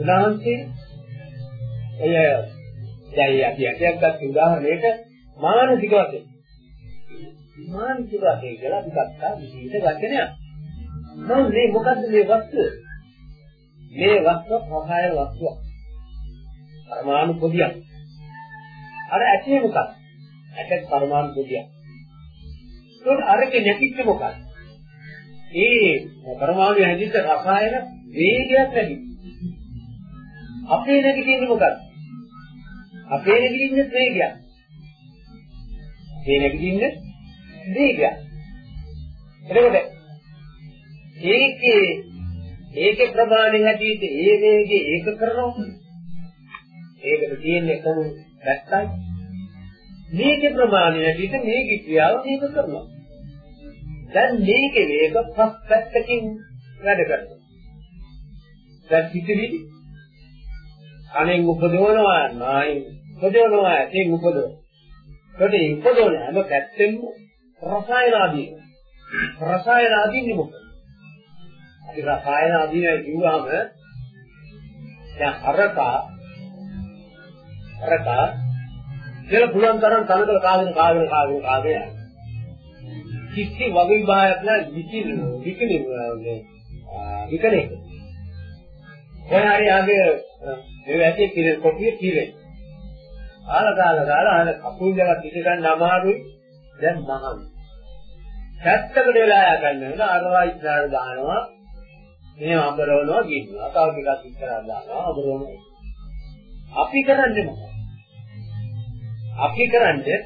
උදාහරණයක් එය දැන් අපි අටයක් ගත්ත උදාහරණයක මානසික වශයෙන් මානසික වශයෙන් කියලා අපි ගත්තා විශේෂ වචනයක්. නෝ මේ මොකද්ද මේ වස්තුව? මේ වස්තුව පහය වස්තුවක්. පරමාණු පොදියක්. අර ඇටේ මොකක්ද? ඇට පරමාණු පොදියක්. ඒකට අරකේ නැතිච්ච මොකක්ද? ඒ පරමාණු හැදිච්ච රසායන වේගයක් වැඩි. අපේ නැගිටින්නේ මොකක්ද? අපේ නැගිටින්නේ වේගයක්. අපේ නැගිටින්නේ වේගයක්. එතකොට ඒකේ ඒකේ ප්‍රමාණය හැටියට ඒ වේගය ඒක කරනවා. ඒකට තියෙන එකම දැක්කයි. මේකේ ප්‍රමාණය හැටියට මේකේ ක්‍රියාව මේක කරනවා. දැන් මේකේ වේග පස් පැත්තකින් වැඩ කරනවා. දැන් පිටිවිලි කණෙන් උපදවනවා නායෙන් උපදවනවා ඇතෙන් උපදවනවා. ඒකට උපදවන හැම පැත්තෙම රසායන ආදී රසායන ආදී මොකද? අපි රසායන ආදී කියුවාම දැන් අරකා අරකා කියලා පුළුවන් තරම් තනකල කාගෙන කාගෙන කාගෙන කාගෙන කිසි වගේ විභාගයක් නැහැ විකින විකින මේ විකනේ කොහේ හරි ආගේ මේ වැටේ කිරේ කොටිය කිරේ. ආල කාල කාල ආල කකුල් දෙක පිට ගන්න අමාරුයි. දැන් මහන්. පැත්තකට වෙලා යා ගන්න අරවා ඉස්සරහට දානවා. මේ අඹරවනවා ගින්නවා. තව ටිකක් ඉස්සරහට දානවා අඹරවනවා. අපි කරන්නේ මොකක්ද? අපි කරන්නේ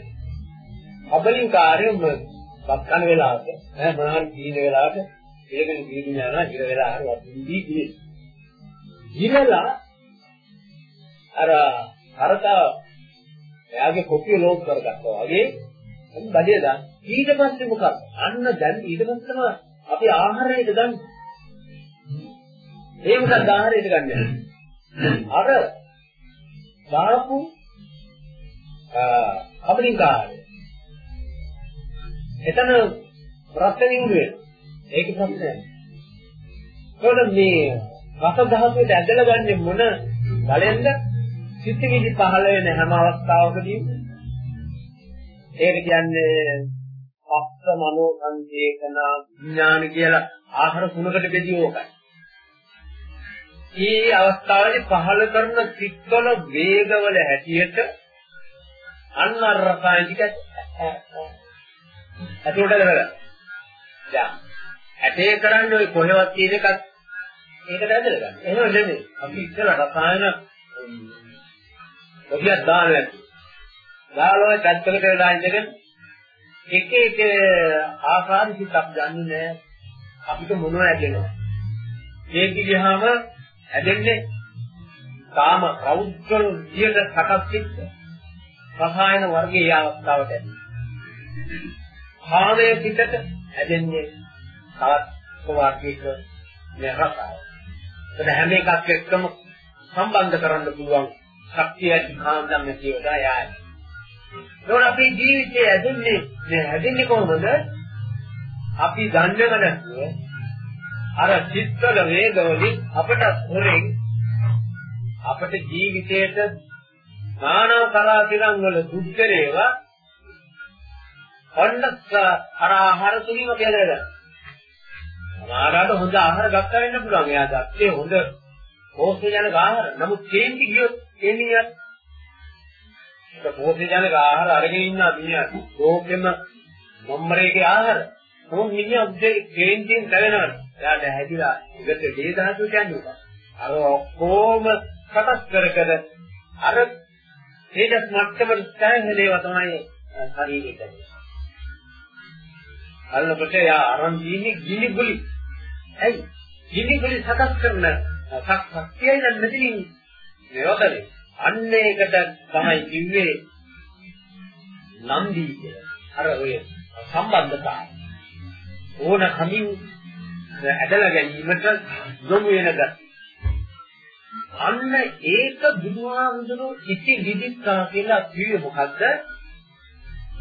අබලින් කාර්යම බක්කන වෙලාවට ඈ මොනවාරි කීන වෙලාවට ඒකෙන් කීන යනවා ඉර වෙලා හරි වතුන්දී කිලි. ඉරලා අර හරකා එයාගේ කොපිය ලෝක් කරගත්තා වගේ බඩේ දාන්න. ඊට පස්සේ මොකක්ද? අන්න දැන් ඊට පස්සේම අපි ආහාරයට ගන්න. ඒ මොකක්ද ආහාරයට ගන්න? අර දාපු කබලින්කාරය. එතන ප්‍රශ්නේ නෙවෙයි. ඒක ප්‍රශ්නයක්. කොහොමද මේ රස දහසට ඇදලා ගන්නේ මොන බලෙන්ද? සිත් විදි පහළ වෙන හැම අවස්ථාවකදීම ඒක කියන්නේ පස්ස මනෝ සංජේතන විඥාන කියලා ආහාර තුනකට බෙදී ඕකයි. මේ අවස්ථාවේදී පහළ කරන සිත්වල වේගවල හැටියට අන්න රසායනික ඇතුළට කරගන්න. දැන් ඇටේ කරන්නේ ඔය කොහෙවත් තියෙන එකක් ඒකට ඇදලා ගන්න. එහෙම නෙමෙයි. අපි ඉස්සෙල්ලා රසායන ඔබියක් දාන්න නැති. දාලා පැත්තකට වෙලා ඉඳගෙන එක එක ආකාර හිතක් ගන්න නෑ. අපිට මොනව ඇදෙනවා. ඒක ගියාම ඇදෙන්නේ කාම රෞද්‍ර විදියට සකස් වෙච්ච රසායන වර්ගයේ අවස්ථාවට ඇති. කාමයේ පිටට ඇදෙන්නේ තවත් වර්ගයක මේ රසායන. ඒක හැම එකක් එක්කම සම්බන්ධ කරන්න පුළුවන් ශක්තිය කාන්දම් කියවලා යයි. ඒකෝර අපේ ජීවිතයේ ඇදෙන්නේ මේ ඇදෙන්නේ කොහොමද? අපි දන්නව නැතුව අර චිත්තල වේගවලින් අපට හොරෙන් අපට ජීවිතයට නානා තරාතිරම් වල දුක්කරේවා ඔන්නත් අර ආහාර තුලින්ම කියලා සමහරවිට හොඳ ආහාර ගත්තා වෙන්න පුළුවන්. එයා ගත්තේ හොඳ පෝෂ්‍ය ජනක ආහාර. නමුත් කේන්ති ගියොත් කේන්තියක් ඒක පෝෂ්‍ය ජනක ආහාර අරගෙන ඉන්නා මිනිහා. ඕකෙම මොම්මරේගේ ආහාර. මොම් මිනිහා උදේ කේන්තියෙන් දැවෙනවා. එයාට හැදිලා ඉකට දේ ධාතු කියන්නේ අර ඔක්කොම සකස් කර කර අර තේජස් මට්ටමට ස්ථායනේව තමයි ශරීරයට. අල්ලකොට යා අරන් දීන්නේ ගිනි ගුලි. ඇයි? කිලිකලි සකස් කරන ශක්තියයි නම් මෙතනින් මෙවදලේ අන්න ඒකට තමයි කිව්වේ නන්දි කියලා. අර ඔය සම්බන්ධතාවය. ඕන කමින් ඇදලා ගැනීමට යොමු වෙන ගතිය. අන්න ඒක බුදුහාමුදුරු ඉති විදිත්තා කියලා කිව්වේ මොකද්ද?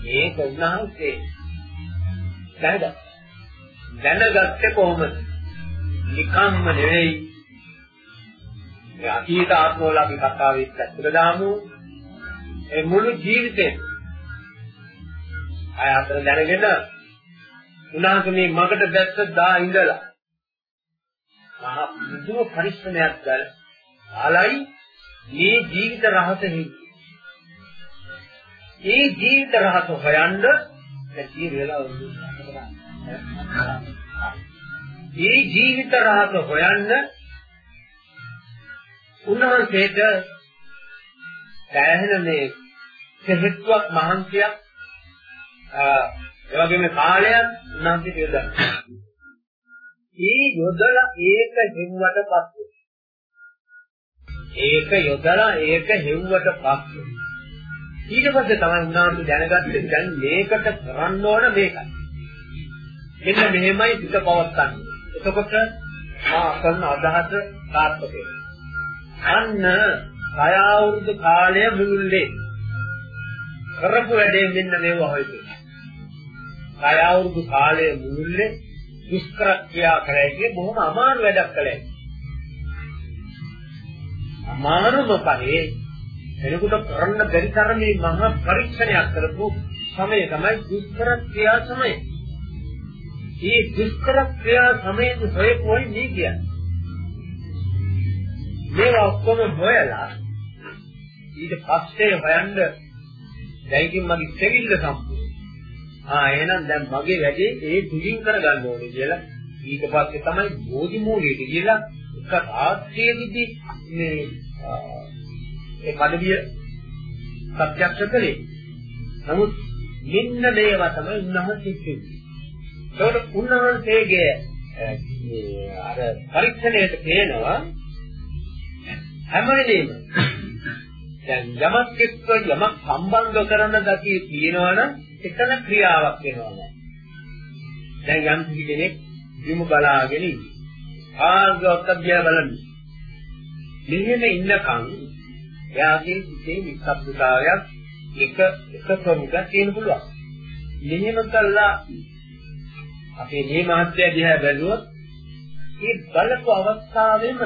මේක උන්වහන්සේ දැනගත්තා. දැනගත්තේ කොහොමද? නිකම්ම නෙවෙයි. මේ අතීත ආත්මවල අපි කතාවේ පැත්තට දාමු. ඒ මුළු ජීවිතේ අය අතර දැනගෙන උන්වහන්සේ මේ මගට දැස්ස දා ඉඳලා මහා පුදුම පරිශ්‍රමයක් ගන්න ආලයි මේ ජීවිත රහස හේතු. මේ ජීවිත රහස හොයන්න කී වෙලා මේ ජීවිත රහස හොයන්න උන්වහන්සේට දැහැන මේ කෙහෙත්වක් මහන්සියක් ඒ වගේම කාලයක් උන්වහන්සේ යොදලා. ඒ යොදලා ඒක හෙව්වට පස්සේ ඒක යොදලා ඒක හෙව්වට පස්සේ ඊට පස්සේ තමයි උන්වහන්සේ දැනගත්තේ දැන් මේකට කරන්න ඕන මේකයි. මෙන්න මෙහෙමයි පිට පවත්තන්නේ. එතකොට ආ කරන අදහස සාර්ථක වෙනවා. අන්න කය අවුරුදු කාලය මුළුල්ලේ කරපු වැඩේ මෙන්න මේව හොයන්නේ. කය අවුරුදු කාලය මුළුල්ලේ දුෂ්කර ක්‍රියා කරන්නේ බොහොම අමාරු වැඩක් කළේ. අමාරුම පරිේ එනකොට කරන්න බැරි තරමේ මහා පරීක්ෂණයක් කරපු සමය තමයි දුෂ්කර ක්‍රියා සමය. මේ දුෂ්කර ක්‍රියා සමයේ හොයපොයි මේ කියන්නේ. මේවා ඔක්කොම හොයලා ඊට පස්සේ හොයන්න දැයිකින් මගේ දෙවිල්ල සම්පූර්ණ. ආ එහෙනම් දැන් මගේ වැඩේ ඒ තුලින් කරගන්න ඕනේ කියලා ඊට පස්සේ තමයි බෝධි මූලයට කියලා එක රාත්‍රියේදී මේ ඒ පදවිය සත්‍යක්ෂ කළේ. නමුත් මෙන්න මේවා තමයි උන්වහන්සේ කිව්වේ. ඒකට උන්වහන්සේගේ අර පරීක්ෂණයට පේනවා හැම වෙලේම දැන් යමක් එක්ක යමක් සම්බන්ධ කරන ගතිය තියෙනවනම් එකන ක්‍රියාවක් වෙනවා. දැන් යම් කෙනෙක් විමු බලාගෙන ඉන්නේ. ආගොත් දිහා බලන්නේ. මෙහෙම ඉන්නකම් එයාගේ හිතේ නිස්සබ්දතාවයක් එක එකතොමුක තියෙන පුළුවන්. මෙහෙම කළා අපේ මේ මාත්‍ය දිහා බැලුවොත් ඒ බලපු අවස්ථාවෙම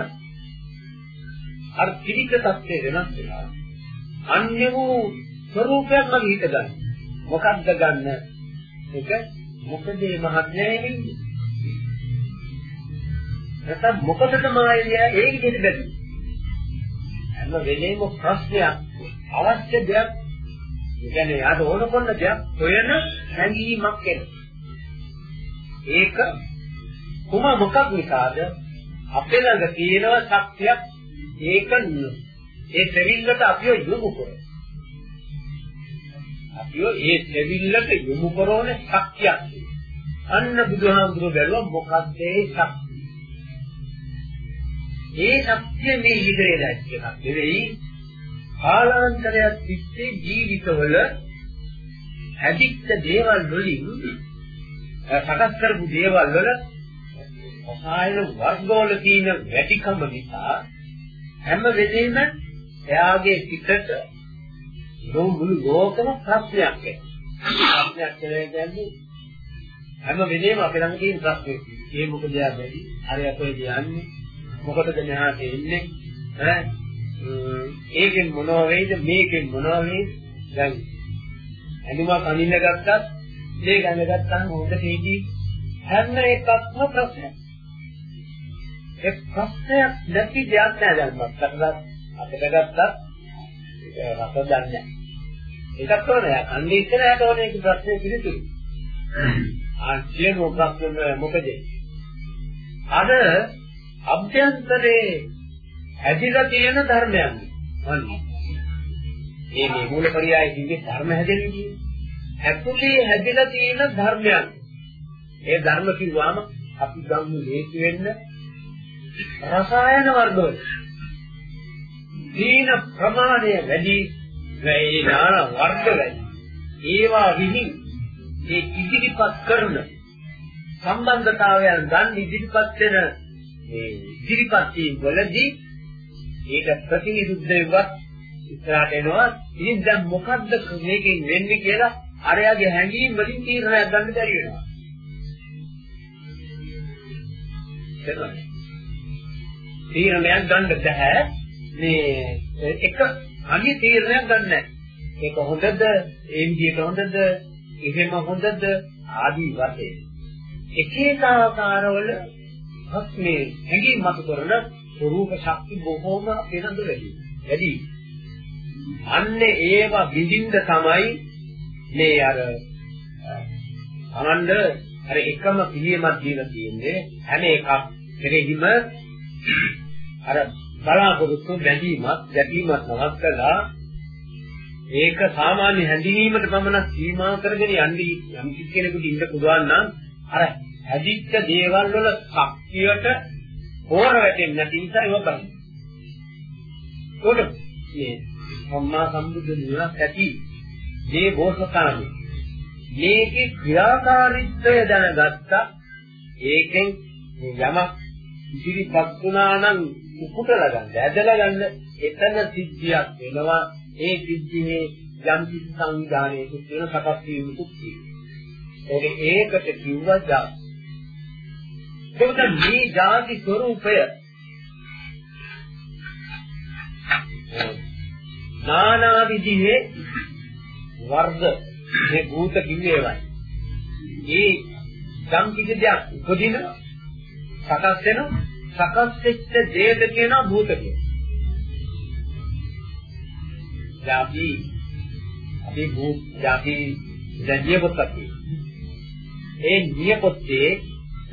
අර ත්‍රික தත්ත්වය වෙනස් වෙනවා. අන්‍ය වූ ස්වરૂපයක් මම හිත ගන්න. මොකක්ද ගන්න? ඒක මොකද මේ මහත්යයි වෙන්නේ? නැත්නම් මොකටද මායය ඒ විදිහට බැලුවේ? හැම වෙලේම ප්‍රශ්නයක් අවශ්‍ය දෙයක් කියන්නේ යාට ඕන කරන දෙයක් හොයන හැඟීමක් එන. ඒක කොම මොකක් නිසාද? අපේ ළඟ තියෙන ශක්තියක් ඒක ඒ දෙවිල්ලට අපිව යොමු කරනවා. අපිව ඒ දෙවිල්ලට යොමු කරන ශක්තියක්. අන්න බුදුහාමුදුරුවෝ බැලුවා මොකක්ද ඒ ශක්තිය? ඒ ශක්තිය මේ ඉදිරියේ දැක්ක එකක් නෙවෙයි කාලාන්තරයක් තිස්සේ ජීවිතවල හැදිච්ච දේවල් වලින් සකස් කරපු දේවල් වල රසායන වර්ගවල තියෙන වැටිකම නිසා හැම වෙලෙම එයාගේ පිටට මුළු ලෝකම ප්‍රශ්නයක් වෙනවා. ප්‍රශ්නයක් කියන්නේ හැම වෙලෙම අපේ ළඟ තියෙන ප්‍රශ්නේ. ඒ මොකද යා බැරි? අර අපේ කියන්නේ. මොකටද මෙහාට එන්නේ ඈ? ඒකෙන් මොනවා වෙයිද? මේකෙන් මොනවා වෙයිද? දැන් ඇඳුමක් අඳින්න ගත්තත් මේ ගඳ ගත්තාම හොඳ තේජී හැම එකක්ම ප්‍රශ්නයක්. ඒ ප්‍රශ්නයක් නැති දෙයක් නෑ දැන් මත්තකට අපිට ගත්තත් රස දන්නේ ඒකත් ඕනේ අන්නේ ඉස්සරහට ඕනේ ඒක ප්‍රශ්නේ පිළිතුරු ආච්චිය මොකක්ද මොකද අද අභ්‍යන්තරේ හැදිලා තියෙන ධර්මයන්. අනේ. මේ මේ මූලපරියාය කිව්වේ ධර්ම හැදෙන්නේ. ඇතුලේ හැදිලා තියෙන ධර්මයන්. ඒ ධර්ම කිව්වම අපි ගම්මු හේතු වෙන්න රසායන වර්ගවල දීන ප්‍රමාණය වැඩි වෙයි නාන වර්ග වැඩි ඒවා විහිං ඒ ඉදිරිපත් කරන සම්බන්ධතාවයන් ගන්න ඉදිරිපත් වෙන මේ ඉදිරිපත් වීම වලදී ඒක ප්‍රතිනිරුද්ධ වෙවත් ඉස්සරහට එනවා. ඉතින් දැන් මොකද්ද මේකෙන් වෙන්නේ කියලා අරයාගේ හැඟීම් වලින් තීරණයක් ගන්න බැරි වෙනවා. තීරණයක් ගන්න බැහැ. මේ එක අනිත් තීරණයක් ගන්න නැහැ ඒක හොඳද? ඒ විදිහට හොඳද? එහෙම හොඳද? ආදී වශයෙන්. එක එක ආකාරවල මේ හැඟීම් මත කරන ස්වરૂප ශක්ති බොහෝම වෙනඳ වැඩි. වැඩි අන්නේ ඒවා විඳින්න තමයි මේ අර අනන්ද අර එකම පිළියමක් දීලා තියෙන්නේ. හැම එකක් කෙරෙහිම අර බලාපොරොත්තු බැඳීමක් ගැටීමක් නවත් කළා ඒක සාමාන්‍ය හැඳිනීමට පමණ සීමා කරගෙන යන්නේ යම් කෙනෙකුට ඉන්න පුළුවන් නම් අර හැදිච්ච දේවල් වල ශක්තියට හෝර වැටෙන්නේ නැති නිසා ඒක බලන්න. ඒකට මේ සම්මා සම්බුද්ධ නිවනක් ඇති මේ බෝසතාණන් මේකේ ක්‍රියාකාරීත්වය දැනගත්තා ඒකෙන් යමක් ඉදිරිපත් වුණා නම් උකුටලා ගන්න ඇදලා ගන්න එතන සිද්ධියක් වෙනවා. ඒ සිද්ධියේ යම් කිසි සංවිධානයක තියෙන සකස් වීමකුත් තියෙනවා. ඒකට කිව්වා ජා එතකොට මේ ಜಾති ස්වરૂපය නානා විදිහේ වර්ග මේ භූත කිව්වේවයි. ඒ යම් කිසි දෙයක් උපදින සකස් වෙන සකස් වෙච්ච දේද කියනවා භූත කියලා. අපි අපි භූත අපි දැනිය පොතක් ඒ නියපොත්තේ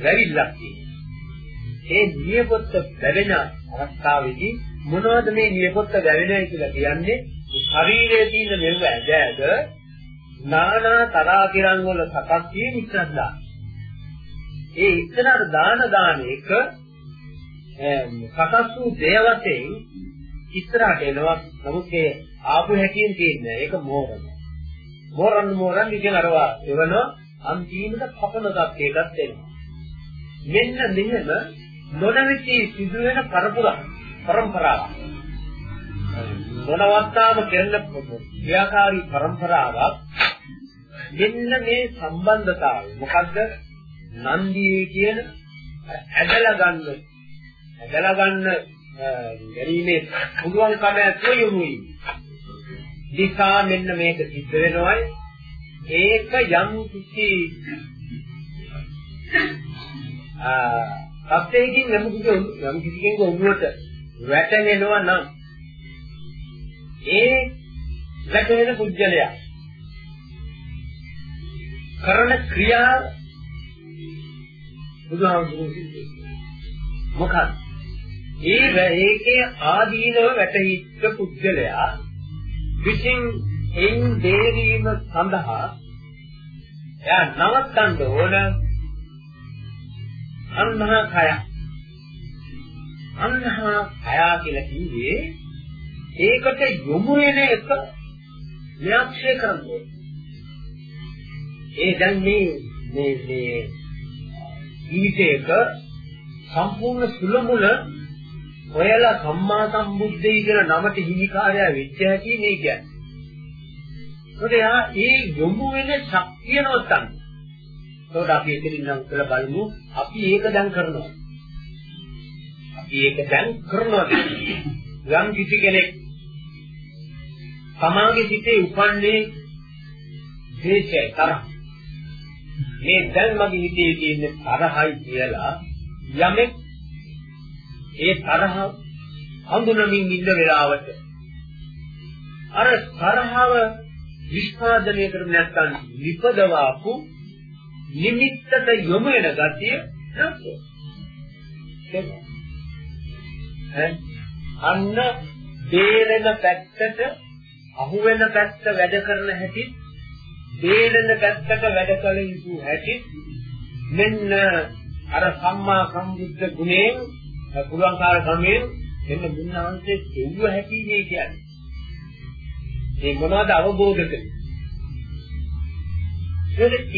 රැවිල්ලක් තියෙනවා. ඒ නියපොත්ත වැවෙන අවස්ථාවේදී මොනවද මේ නියපොත්ත වැවෙනයි කියලා කියන්නේ? ශරීරයේ තියෙන මෙව ඇද ඇද නානා තරාතිරන් වල සකස් වී මිත්‍රද්දා. ඒ ඉස්සරහට දාන දාන එක සකස් වූ දේ වශයෙන් ඉස්සරහට එනවා. නමුත් ඒ ආපු හැටියෙන් තියෙන්නේ ඒක මෝරන මෝරන්න මෝරන්න කියන අරවා එවන අන්තිමට පතන තත්යකට එනවා. මෙන්න මෙහෙම නොනවිති සිදුවෙන පරපුරක් પરම්පරාවක් මොනවත්තාම කරන ක්‍රියාකාරී પરම්පරාවක් මෙන්න මේ සම්බන්ධතාවය. මොකද්ද? නන්දියේ කියන ඇදලා ගන්න ඇදලා ගන්න ගැනීමේ පුළුවන්කම ඇතුළු යොමුයි. දිසා මෙන්න මේක සිද්ධ වෙනවයි. ඒක යම් කිසි ආ සත්‍යයෙන් යම් කිසි යම් කිසි කෙනෙකු ඔළුවට වැටෙනවා නම් ඒ වැටෙන පුජ්‍යලයා කරන ක්‍රියා බුදුහාමුදුරුවෝ මොකක්ද? ඒ ඒකේ ආදීනව වැටහිච්ච පුද්ගලයා විසින් එයින් දේරීම සඳහා එයා නවත්තන්න ඕන අන්හා කය. අන්හා කය කියලා කිව්වේ ඒකට යොමු වෙන එක න්‍යාක්ෂය කරන්නේ ඒ දැන් මේ මේ මේ ජීවිතයක සම්පූර්ණ සුලමුල ඔයලා සම්මා සම්බුද්ධයි කියන නමට හිමිකාරය වෙච්ච හැටි මේ කියන්නේ. ඒකට ඒ යොමු වෙන ශක්තිය නවත්තන්න. ඒකට අපි එතනින් නම් කියලා බලමු අපි ඒක දැන් කරනවා. අපි ඒක දැන් කරනවා. යම් කිසි කෙනෙක් තමාගේ සිතේ උපන්නේ දේශය තරහ මේ දැන් මගේ හිතේ තියෙන තරහයි කියලා යමෙක් ඒ තරහ හඳුනමින් ඉන්න වෙලාවට අර තරහව විස්පාදනය කරන්නේ නැත්නම් විපදවාපු නිමිත්තට යොමු වෙන ගතිය නැත්නම්. අන්න බේරෙන පැත්තට අහු වෙන පැත්ත වැඩ කරන හැටි බේරෙන පැත්තට වැඩ කළ යුතු හැටි මෙන්න අර සම්මා සම්බුද්ධ ගුණයෙන් පුළුවන් කාල කමෙන් එන්න මුන්නාන්සේ දෙව්ව හැටි මේ කියන්නේ. මේ මොනවද අවබෝධ කරන්නේ?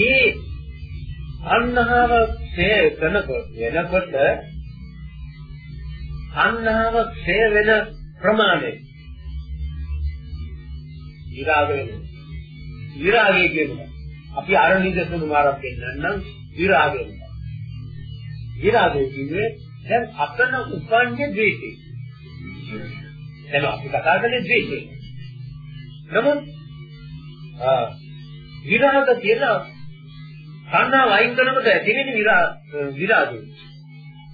ඒ අන්නහව ඡේ කරනකොට වෙනකොට අන්නහව ඡේ වෙන ප්‍රමාණය විරාග වෙනවා. විරාගය කියනවා. අපි අර නිදසුණු මාරක් දෙන්නම් විරාගය වෙනවා. විරාගය කියන්නේ දැන් අතන උපන්නේ ද්වේෂය. දැන් අපි කතා කරන්නේ ද්වේෂය. නමුත් ආ විරාග කියලා සංඥා වයින් කරනකොට ඇති වෙන විරාගය.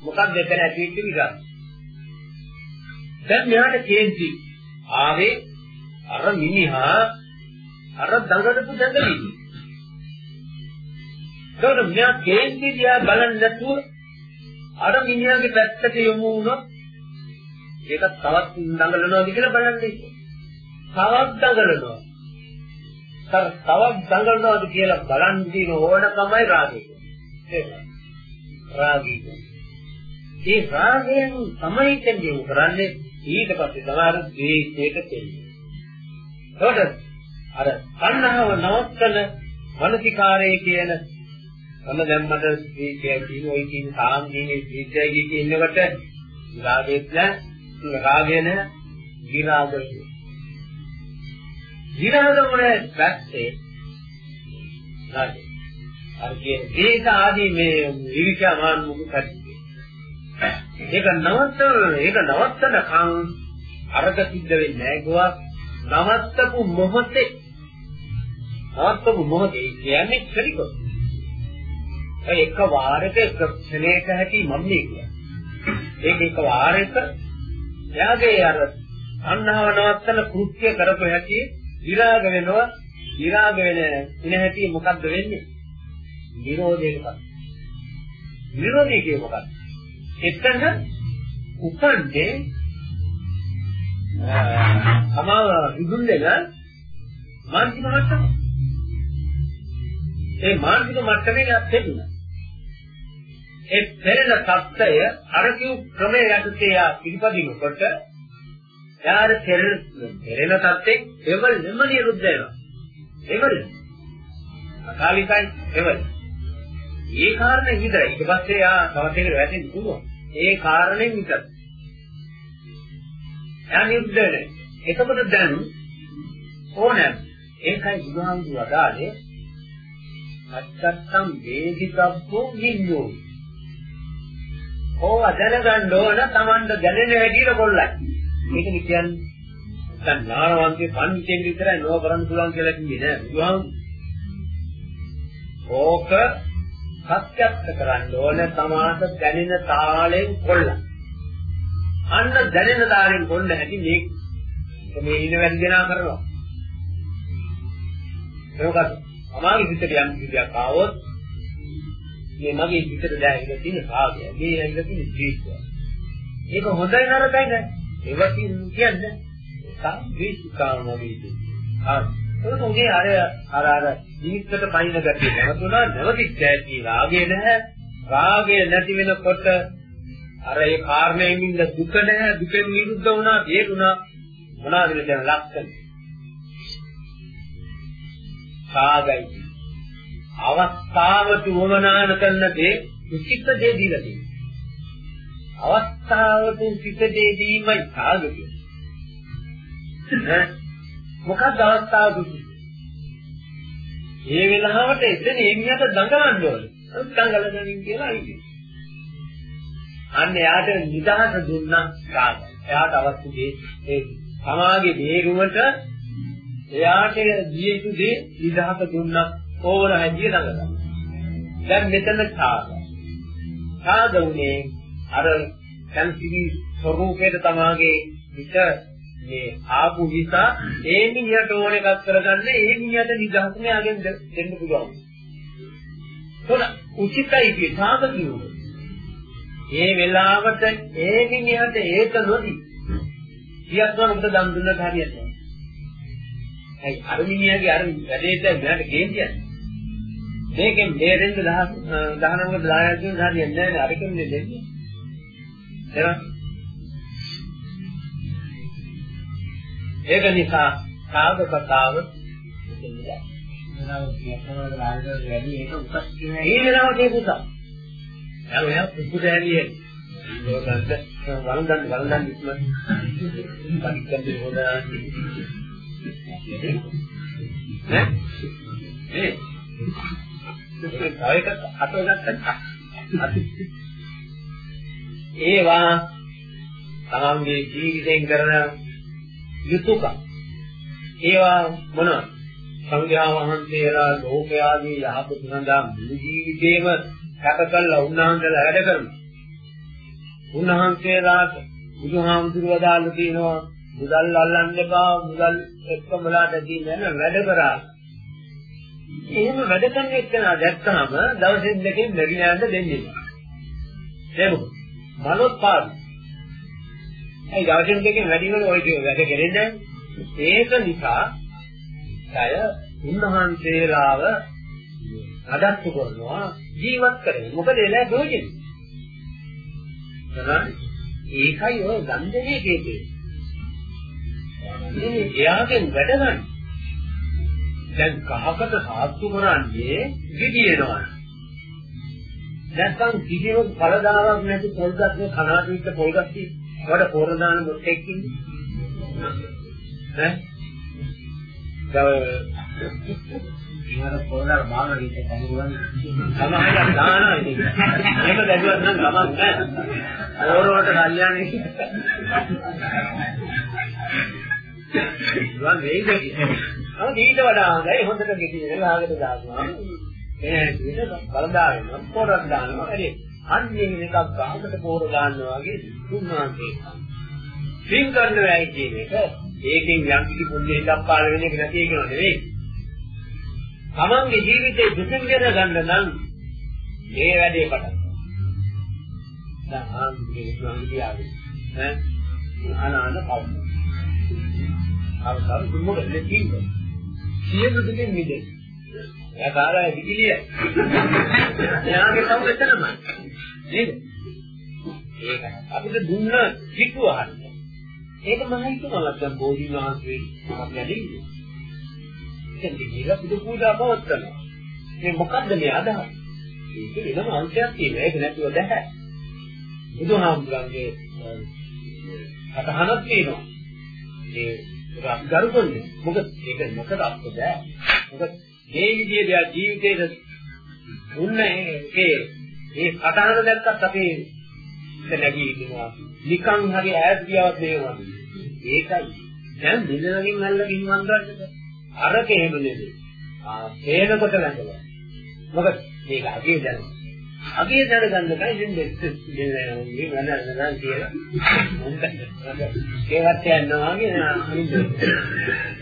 මොකක්ද එතන ඇති වෙච්ච විරාගය? දැන් මෙයාට කේන්ති ආවේ අර මිනිහා අර දඟලපු දඟලි. ඒකට මෙයා කේන්ති දිහා බලන්නේ නැතුව අර මිනිහාගේ පැත්තට යොමු වුණොත් ඒක තවත් දඟලනවාද කියලා බලන්නේ. තවත් දඟලනවා. තව තවත් දඟලනවාද කියලා බලන් දින ඕන තමයි රාගය. රාගය. ඒ රාගයෙන් තමයි කියන්නේ කරන්නේ ඊට පස්සේ සමහර ද්වේෂයට දෙන්නේ. ඒකට අර කන්නහව නවත්තන මානසිකාරයේ කියන මම දැන් මට ද්වේෂය කියන ওই කියන සාම්දීනේ ද්වේෂය කියනකොට රාගයත් නැහැ රාගය නැහැ විරාගය. විරාගමනේ පැත්තේ රාගය. අර කියන දේශ ආදී මේ විවිධමාන මුකුත් ඒක නවත්තන ඒක නවත්තන කන් අරක සිද්ධ වෙන්නේ නැහැ ගෝවා නවත්තපු මොහොතේ නවත්තපු මොහොතේ කියන්නේ ක්‍රිකෝ ඒ එක වාරයක එක ක්ෂණයක හැටි මම මේ කියන්නේ. ඒක එක වාරයක එයාගේ අර අන්නහව නවත්තන කෘත්‍ය කරපු හැටි විරාග වෙනවා. විරාග වෙන ඉන හැටි මොකද්ද වෙන්නේ? නිරෝධයකට නිරෝධය කියේ මොකක්ද එතන උපන්නේ සමාව විදුන් දෙන මානසික මට්ටම. ඒ මානසික මට්ටමේ යැත්තෙන්න. ඒ පෙරෙන தත්ත්වය අර කිව් ක්‍රමයේ යටතේ යා පිළිපදිනකොට යාර පෙරෙන පෙරෙන தත්ත්වෙ එවල් නෙම නිරුද්ධ වෙනවා. එවල්. අකාලිකයි එවල්. ඒ කාරණේ විතරයි. ඊට පස්සේ යා තවත් එකට වැටෙන්න පුළුවන්. ඒ කාරණේ විතරයි. එයා නිරුද්ධ වෙන්නේ. එතකොට දැන් ඕනෑම ඒකයි බුදුහාමුදුරුවෝ අදාළේ අච්චත්තම් වේදිකබ්බෝ විඤ්ඤෝ. ඕවා දැනගන්න ඕන Tamanda දැනෙන හැටියට කොල්ලයි. මේක කියන්නේ දැන් ඥානවන්තේ පන්තිෙන් විතරයි නෝ කරන්න පුළුවන් කියලා කිව්වේ නෑ. බුදුහාමුදුරුවෝ ඕක සත්‍යත්ත කරන්න ඕන තමාට දැනෙන තාලෙන් කොල්ලයි. අන්න දැනෙන තාලෙන් කොල්ල ඇති මේ මේ ඉන වැන්දනා කරනවා. ඒකත් අමාගේ හිතට යම් කිසියක් ආවොත් මේ මගේ හිතට දැනෙන තියෙන කාර්යය. මේ ඇඟ තියෙන ජීවිතය. ඒක හොඳයි නරකයි නෑ. ඒවා කියන්නේ සංවේශිකාම වේදී. ආ ඒක උගේ අර අර අර ජීවිතයට පයින් ගැටිය නැවතුණා නැවතිච්ච ඇති රාගය නැහැ. රාගය නැති වෙනකොට අර ඒ කාරණයෙන් ඉන්න දුක නැහැ දුකෙන් නිරුද්ධ වුණා තේරුණා මොනවාද කියන ලක්ෂණ සාගයි අවස්ථාවට වමනාන කරන දේ උචිත දේ දීලා තියෙනවා. අවස්ථාවට උචිත දේ දීමයි සාගය මොකක්ද අවස්ථාව දුන්නේ ඒ වෙලාවට එතන එමියට දඟලන්න ඕනේ. දඟලගනින් කියලා අයිති අන්න එයාට නිදහස දුන්නා කාම. එයාට අවශ්‍ය දේ ඒ සමාගේ දේරුමට එයාට දිය යුතු දේ නිදහස දුන්නා ඕන හැටියට නගලා. දැන් මෙතන ඡාග. ඡාග උනේ අර සංසිවි ස්වરૂපයට තමාගේ විත මේ ආපු නිසා ඒ මිනිහට ඕන එකක් කරගන්න ඒ මිනිහට නිදහසම යගෙන් දෙන්න පුළුවන්. තොර උචිතයි කිය ඡාග කියුවා. ඒ වෙලාවට ඒ මිනිහට ඒක නොදී කියත්ම උන්ට දම් දුන්නට හරියන්නේ නැහැ. ඒ අර මිනිහගේ අර වැඩේට මෙයාට ගේම් කියන්නේ. මේකෙන් බේරෙන්න දහ දහනමක දායක දුන්න හරියන්නේ නැහැ අරකින් දෙන්නේ. එහෙනම් ඒක නිසා සාග කතාව වෙනවා කියනවාද රාජ්‍යවල වැඩි ඒක උසස් කියන ඒ. වෙලාවට ඒක උසස්. යා ඔයා පුපුට හැලියේ. ඒකත් වළඳන් වළඳන් ඉක්ම. පරික්කම් හොදා. නේ? ඒ. ඒක අතෝගත්ත. ඒවා තමන්ගේ ජීවිතෙන් කරන යුතුයකම්. ඒවා මොනවද? සංඝයා වහන්සේලා ලෝකයාගේ යහපත සඳහා මුළු ජීවිතේම කැප කළා උන්වහන්සේලා වැඩ කරනවා. උන්වහන්සේලාට බුදුහාමුදුරුවෝ දාලා තියෙනවා මුදල් අල්ලන්න එපා මුදල් එක්කමලාට දීලා වැඩ කරා. එහෙම වැඩ කරන එක්කනා දැක්කම දවසෙන් දෙකකින් මෙරියන්න දෙන්නේ නැහැ. ඒක මනෝත් පාඩු. ඒ දවසෙන් දෙකකින් වැඩි වෙන ඔය වැඩ කරන්නේ ඒක නිසා අය උන්වහන්සේලාව අදත්තු කරනවා ජීවත් කරන්නේ. මොකද එලා ප්‍රයෝජනෙ. ඒකයි ඔය ගන්ධනේ කියන්නේ. මේ එයාගෙන් වැඩ ගන්න. දැන් කහකට සාත්තු කරන්නේ gediyeනවා. නැත්නම් කිසිම ඵලදාවක් නැති පොල්ගස් මේ කනාටිට පොල්ගස් වල පොර දාන මොට්ටෙක් ඉන්නේ. ඈ ඒකට පොරදාර බාන විදිහට තනියම සමහරවිට දානවා ඉතින්. මේක දැදුවත් නම් ගමන් නැහැ. ඕරෝට කල්යන්නේ. වන් වෙයිද කියන්නේ. නමුත් ඊට වඩා හොඳයි හොඳට ගෙතිගෙන ලාගට දානවා. එනේ විදිහට බලදා වෙනවා. පොරක් දානවා. හරි. අන්නේ එකක් ගහකට පොර දානවා වගේ තුන්වාගේ. පින් කරනවා කියන එක ඒකෙන් යම් කිසි පුණ්‍යයක් පාල වෙන එක නැති එක නෙවෙයි. තමන්ගේ ජීවිතේ දුකින් ගෙන ගන්න නම් මේ වැඩේ පටන් ගන්න. දැන් ආන්තිගේ ස්වාමීයාගේ ඈ අනාන පවු. අවසාන දුන්නොත් දෙකින්ද. සියලු දුකින් මිදෙන්න. එයා කාරය විකිලිය. එයාගේ තව එතනම. නේද? ඒක අපිට දුන්න පිටුවහන්න. ඒක මම හිතනවා දැන් බෝධීන් වහන්සේ අපිට දැන් දිගිර පුදු පූජා පවත්වනවා. මේ මොකද්ද මේ අදහස? ඒක වෙනම අංශයක් තියෙනවා. ඒක නැතුව බෑ. බුදුහාමුදුරන්ගේ අතහනක් තියෙනවා. ඒ ඒක ගරු කරන්නේ. මොකද ඒක මොකද අප්ප බෑ. මොකද මේ විදිහේ දෙයක් ජීවිතේට දුන්න ඒ ඒ කතාවද දැක්කත් අපි නැගී ඉන්නවා. නිකන් හරි ඈත් ගියවත් මේවා. ඒකයි. දැන් බින්දනකින් අල්ලගෙන වන්දරද? අරක එහෙම නෙමෙයි. ආ තේනකොට නැගලා. මොකද මේක අගේ දැන. අගේ දැනගන්නකයි ඉන්නේ මේ වෙන වෙන කියලා. ඒවත් යනවා වගේ අනිත්.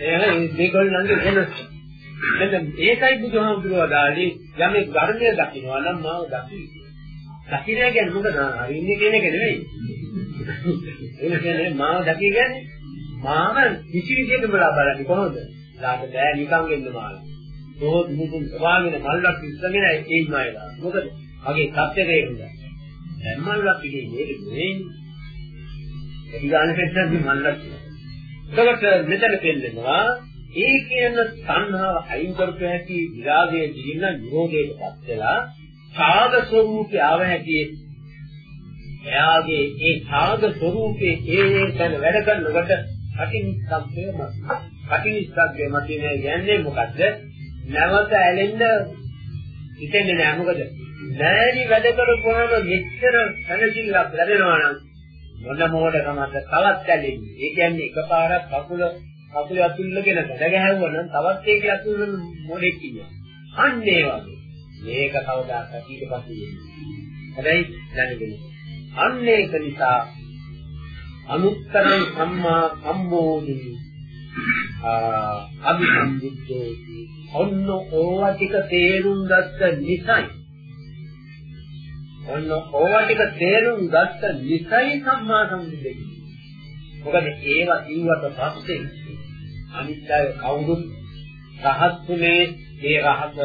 එහෙනම් මේගොල්ලන්ගේ වෙනස්. මෙන්න ඒකයි බුදුහාමුදුරුවෝ දාලි යමෙක් ධර්මය දකින්නවා නම් මාව දකි. දකින්න කියන්නේ මොකද? අරින්නේ කියන එක නෙවෙයි. ඒ කියන්නේ මාව දකි කියන්නේ මාව කිසි විදිහකට බලන්නේ කොහොමද? ලාට බෑ නිකන් වෙන්න මාළු. බොහෝ දිනකින් සවාගෙන මල්ලක් ඉස්සගෙන ඒයි මායලා. මොකද? මගේ සත්‍යකේ හොඳයි. දැන් මල්ලක් ඉන්නේ මේක නෙවෙයි. ඊගාන පෙන්නන්නේ මල්ලක්. එතකොට මෙතන පෙන්නනවා ඒ කියන සංහාව අයින් කරපු හැටි විරාගයේ දින නිරෝධයටපත් වෙලා සාග ස්වરૂපේ ආව හැටි එයාගේ ඒ සාග ස්වરૂපේ ඒ ඒ තැන වැඩ කරනකොට අකින් සම්පේම කටිනිස්සග්ගේ මතිනේ යන්නේ මොකද්ද? නැවත ඇලෙන්න හිතෙන්නේ නැහැ මොකද? නෑනි වැඩ කරපුවාම මෙච්චර සැලසිල්ලක් ලැබෙනවා නම් මොන මොඩකමද තවත් ඇලෙන්නේ. ඒ කියන්නේ එකපාරක් කකුල කකුල අතුල්ලගෙන වැඩ ගැහුවා නම් තවත් ඒක අතුල්ලන මොඩෙක් ඉන්නවා. අන්න ඒ වගේ. මේක කවදාකවත් ඊට පස්සේ වෙන්නේ. හැබැයි දැනගෙන. අන්න ඒක නිසා අනුත්තර සම්මා සම්බෝධි අභිසම්බුද්ධෝති ඔන්න ඕවා ටික තේරුම් ගත්ත නිසයි ඔන්න ඕවා ටික තේරුම් ගත්ත නිසයි සම්මා සම්බුද්ධ මොකද ඒවා කිව්වට පස්සේ අනිත්‍ය කවුරුත් රහත්ුනේ ඒ රහත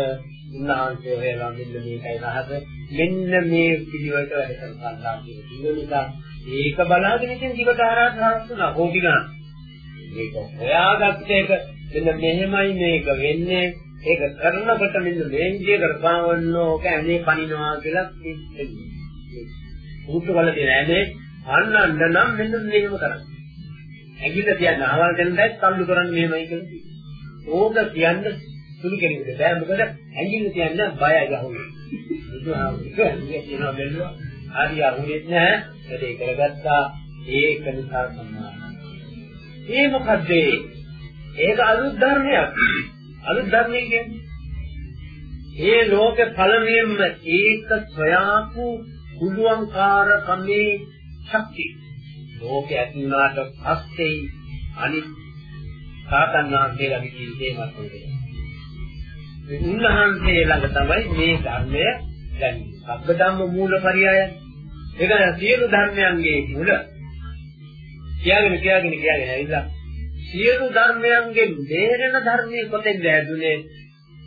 උන්වහන්සේ හොයලා මෙන්න මේකයි රහත මෙන්න මේ පිළිවෙලට වැඩ කරනවා කියන නිසා ඒක බලාගෙන ඉතින් දිවට ආරාධ හස්සුනා කෝටි ගණන්. මේක හොයාගත්ත එක මෙන්න මෙහෙමයි මේක වෙන්නේ. ඒක කරනකොට මෙන්න මේ විදිහට කරපවන්න ඕක ඇනේ පනිනවා කියලා උතුරු වල තියෙන ඇනේ අන්නන්න නම් මෙන්න මෙහෙම කරන්න. ඇඟිල්ල තියන්න ආවල් දෙන්නයි තල්ලු කරන්නේ මෙහෙමයි කියලා. ඕක කියන්න සුළු කෙනෙකුට බෑ මොකද ඇඟිල්ල තියන්න බයයි ගහුවේ. බුදුහාමුදුරුවෝ කියනවා බැලුවා හරි අහුනේ නැහැ. ඒක කරගත්තා ඒක නිසා සම්මාන. ඒ මොකද ඒක අලුත් ධර්මයක්. අලුත් ධර්මය කියන්නේ ඒ ලෝකේ පළමුවෙන්ම ඒක සොයාපු කුළුවන්කාර කමේ ශක්තිය. ලෝකේ ඇති වුණාට පස්සේ අනිත් සාතන්නාන්සේලාගේ ජීවිතේ මත උදේ. උන්වහන්සේ ළඟ තමයි මේ ධර්මය දැන් සබ්බධම්ම මූලපරියාය. ඒක සියලු ධර්මයන්ගේ මුල. කියාගෙන කියාගෙන කියාගෙන ඇවිල්ලා සියලු ධර්මයන්ගෙන් බේරෙන ධර්මයේ කොතෙන්ද ඇදුනේ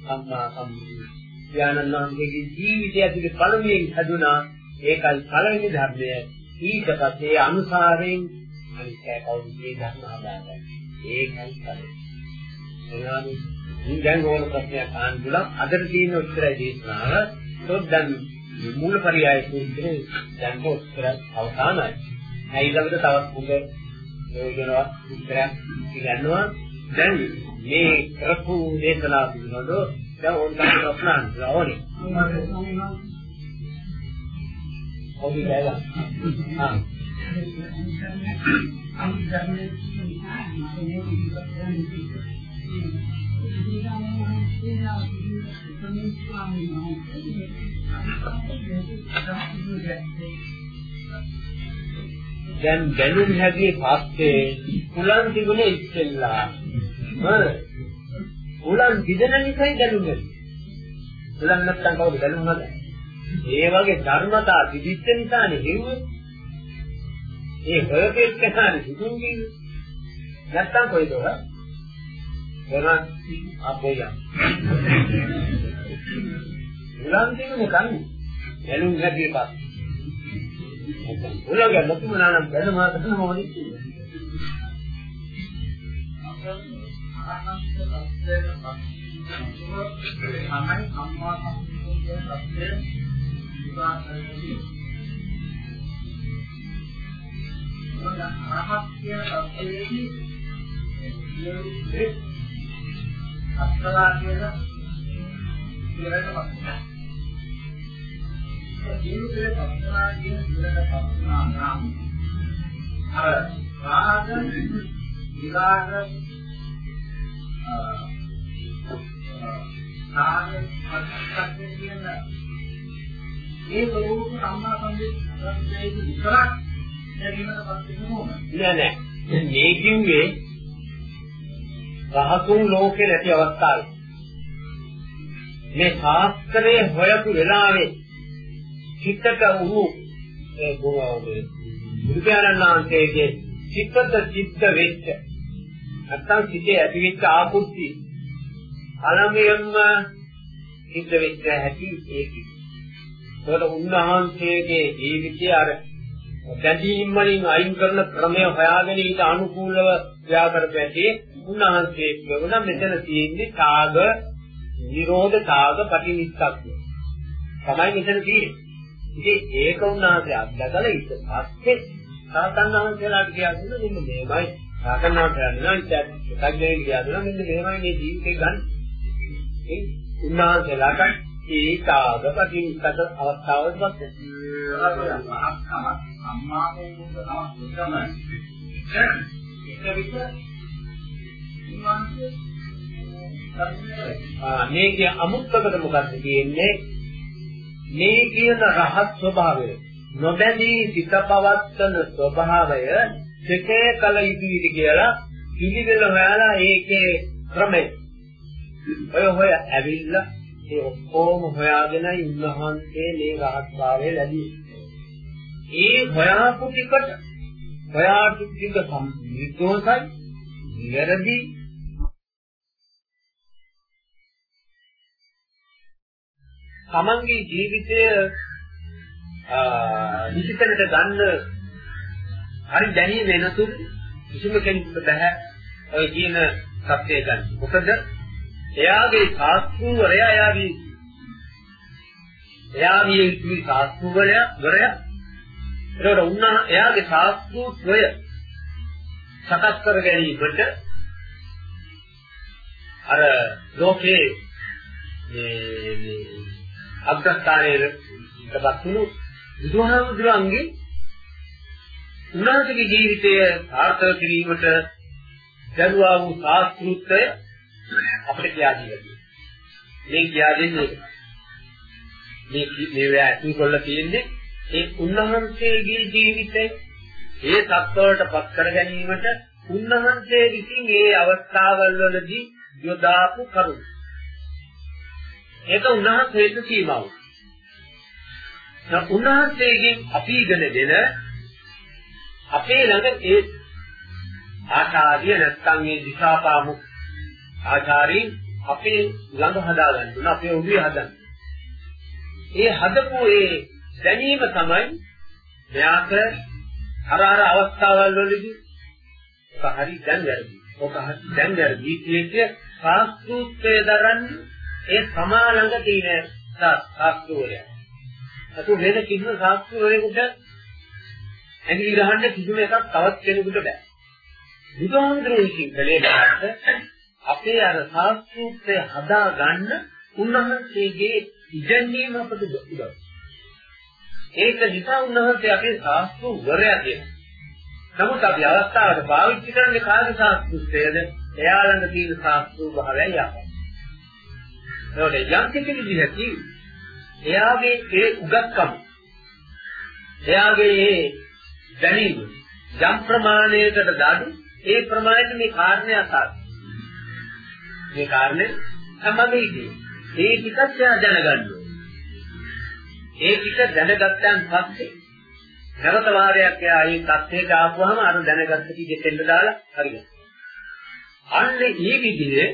සම්මා සම්බුද්ධ. ඥානන් වහන්සේගේ ජීවිතය ඇතුලේ පළමුවෙන් හැදුනා ඒකයි පළවෙනි ධර්මය. ඊට පස්සේ අනුසාරයෙන් අනිත්‍ය කවුරුත් මේ ධර්ම හදාගන්න. ඒකයි පළවෙනි. එනවානි ඉතින් දැන් ඕන ප්‍රශ්නයක් අහන්න පුළුවන්. අදට තියෙන උත්තරය දේශනාව. ඒත් දැන් මූලපරියාය සූත්‍රයේ දැන් උත්තර අවසానයි. ඊළඟට තවත් මුග ප්‍රයෝජනවත් උත්තරයක් ඉගෙනනවා. දැන් මේ කරපු දේශනාව පිළිබඳව දැන් ඕන තරම් ප්‍රශ්න අහන්න ඕනේ. ඔව් ඒක. ආ. දැන් බැලුම් හැදී පස්සේ උලන් තිබුණේ ඉස්සෙල්ලා. හරි. උලන් දිදෙන නිසායි බැලුම් හැදී. උලන් නැත්තම් කවුද බැලුම් හදන්නේ? ඒ වගේ ධර්මතා දිදිච්ච නිසානේ හෙව්වේ. ඒ හොයපෙත් කතානේ සිදුන් කිව්වේ. නැත්තම් කොයිද ඔය? එනවා අපේ යම්. උලන් තිබුණේ කන්නේ. බැලුම් හැදී පස්සේ උලග ලොකුම නානම් බැලුම හදන්න මොකද කියන්නේ? තමයි අම්මා සම්පූර්ණ සත්‍ය විවාහයේදී මොන අරහත් කියන සත්‍යයේදී මේ අත්ලා කියන ඉරණ ජීවිතේ පස්සනාගේ විරල පස්සනා නම් අර රාග විරාග ආ සාග කියන ඒ ලෝක සම්මා සම්බුද්ධයේ විතරක් දැරීමට පස්සේ නෝන නෑ නෑ මේ කිව්වේ රහතුන් ලෝකේ නැති අවස්ථාවේ මේ ශාස්ත්‍රයේ හොයපු වෙලාවේ චිත්තක වූ ඒ ගෝවාවේ බුදුපියාණන් වහන්සේගේ චිත්තත චිත්ත වෙච්ච නැත්තම් සිටේ ඇති වෙච්ච ආකුත්ති අලමියම්ම සිද්ධ වෙච්ච හැටි ඒකයි. ඒකට උන්වහන්සේගේ ජීවිතය අර බැඳීම් වලින් අයින් කරන ක්‍රමය හොයාගෙන ඊට අනුකූලව ක්‍රියා කරපු ඇටි උන්වහන්සේ කියනවා මෙතන තියෙන්නේ ඡාග නිරෝධ ඡාග පටිනිස්සක්. තමයි මෙතන තියෙන්නේ. ඉතින් ඒක උන්වහන්සේ අත්දකලා ඊට පස්සේ සාතන් වහන්සේලාට කියනවා මෙන්න මේමයි සාතන් වහන්සේලා නම් එකක් දෙන්නේ කියනවා මෙන්න මේමයි මේ ජීවිතේ ගන්න. ඒ උන්වහන්සේලාට ඒක ආගපටින් සත අවස්ථාවක් මේකේ අමුත්තකට මොකක්ද කියන්නේ මේ කියන රහත් ස්වභාවය නොබැඳී සිත පවත්තන ස්වභාවය සිතේ කල යුතුයි කියලා පිළිවෙල හොයලා ඒකේ ක්‍රමය ඔය හොය ඇවිල්ලා ඒ ඔක්කොම හොයාගෙනයි උන්වහන්සේ මේ රහත්භාවය ලැබුවේ. ඒ හොයාපු ටිකට හොයාපු ටික සම්පූර්ණයි, නිරදී තමන්ගේ ජීවිතය විචිතනට ගන්න හරි දැනීම වෙනතුරු කිසිම කෙනෙකුට බෑ. ඔය කියන සත්‍යය ගන්න. මොකද? එයාගේ සාස්ත්‍රූවරයා එයාගේ එයාගේ ඉති සාස්ත්‍රූවරයා වරයා. ඒකට උන්නා එයාගේ සාස්ත්‍රූත්වය සකස් කර ගැනීමට අර ලෝකේ මේ මේ අග්‍රස්ථානයේ ඉඳපත් වුණු බුදුහාමුදුරන්ගේ උන්වහන්සේගේ ජීවිතය සාර්ථක කිරීමට දරුවා වූ සාස්ෘත්‍ය අපිට කියා දීලා මේ කියා දෙන්නේ මේ මේ වැටි කොල්ල තියෙන්නේ ඒ උන්වහන්සේගේ ජීවිතේ ඒ තත්ත්වවලට පත් කර ගැනීමට උන්වහන්සේ විසින් ඒ අවස්ථාවල් වලදී යොදාපු කරුණ. ඒක උන්වහන්සේට සීමාවක්. දැන් උන්වහන්සේගෙන් අපි ඉගෙන දෙන අපේ ළඟ ඒ ආචාර්ය නැත්නම් මේ දිශාපාමු ආචාර්යින් අපේ ළඟ හදාගන්න ඕන අපේ උදේ හදන්න. ඒ හදපු ඒ දැනීම තමයි මෙයාට අර අර අවස්ථාවල් වලදී ඔක හරි දැන් වැරදි. ඔක හරි දැන් වැරදි කියේ ශාස්ත්‍රූත්වය දරන්නේ ඒ සමා ළඟ තියෙන ශාස්ත්‍රවලය. අතු වෙන කිසිම ශාස්ත්‍රවලයකට ඇඟිලි ගහන්න කිසිම එකක් තවත් කෙනෙකුට බෑ. බුදුහාමුදුරුවෝ විසින් කලේ බාට අපේ අර ශාස්ත්‍රූත්වය හදා ගන්න උන්වහන්සේගේ ඉගැන්වීම අපට උදව්. ඒක නිසා උන්වහන්සේ අපේ ශාස්ත්‍රු වරයා කියනවා. නමුත් අපි අවස්ථාවට පාවිච්චි කරන්නේ කාගේ ශාස්ත්‍රූත්වයද? එයා ළඟ තියෙන ශාස්ත්‍රු භාවයයි අපේ. ඒකට යම් කිසි විදිහකින් එයාගේ ඒ උගත්කම එයාගේ ඒ දැනීම යම් ප්‍රමාණයකට දඩු ඒ ප්‍රමාණයට මේ කාරණේ අසාර මේ කාරණේ සම්බන්ධයි ඒ ටිකත් එයා දැනගන්න ඒ ටික දැනගත්තන් පස්සේ නැවත වාරයක් එයා ඒ තත්ත්වයට ආපුවාම අර දැනගත්ත ටික දෙන්න දාලා හරියට. අන්නේ මේ විදිහේ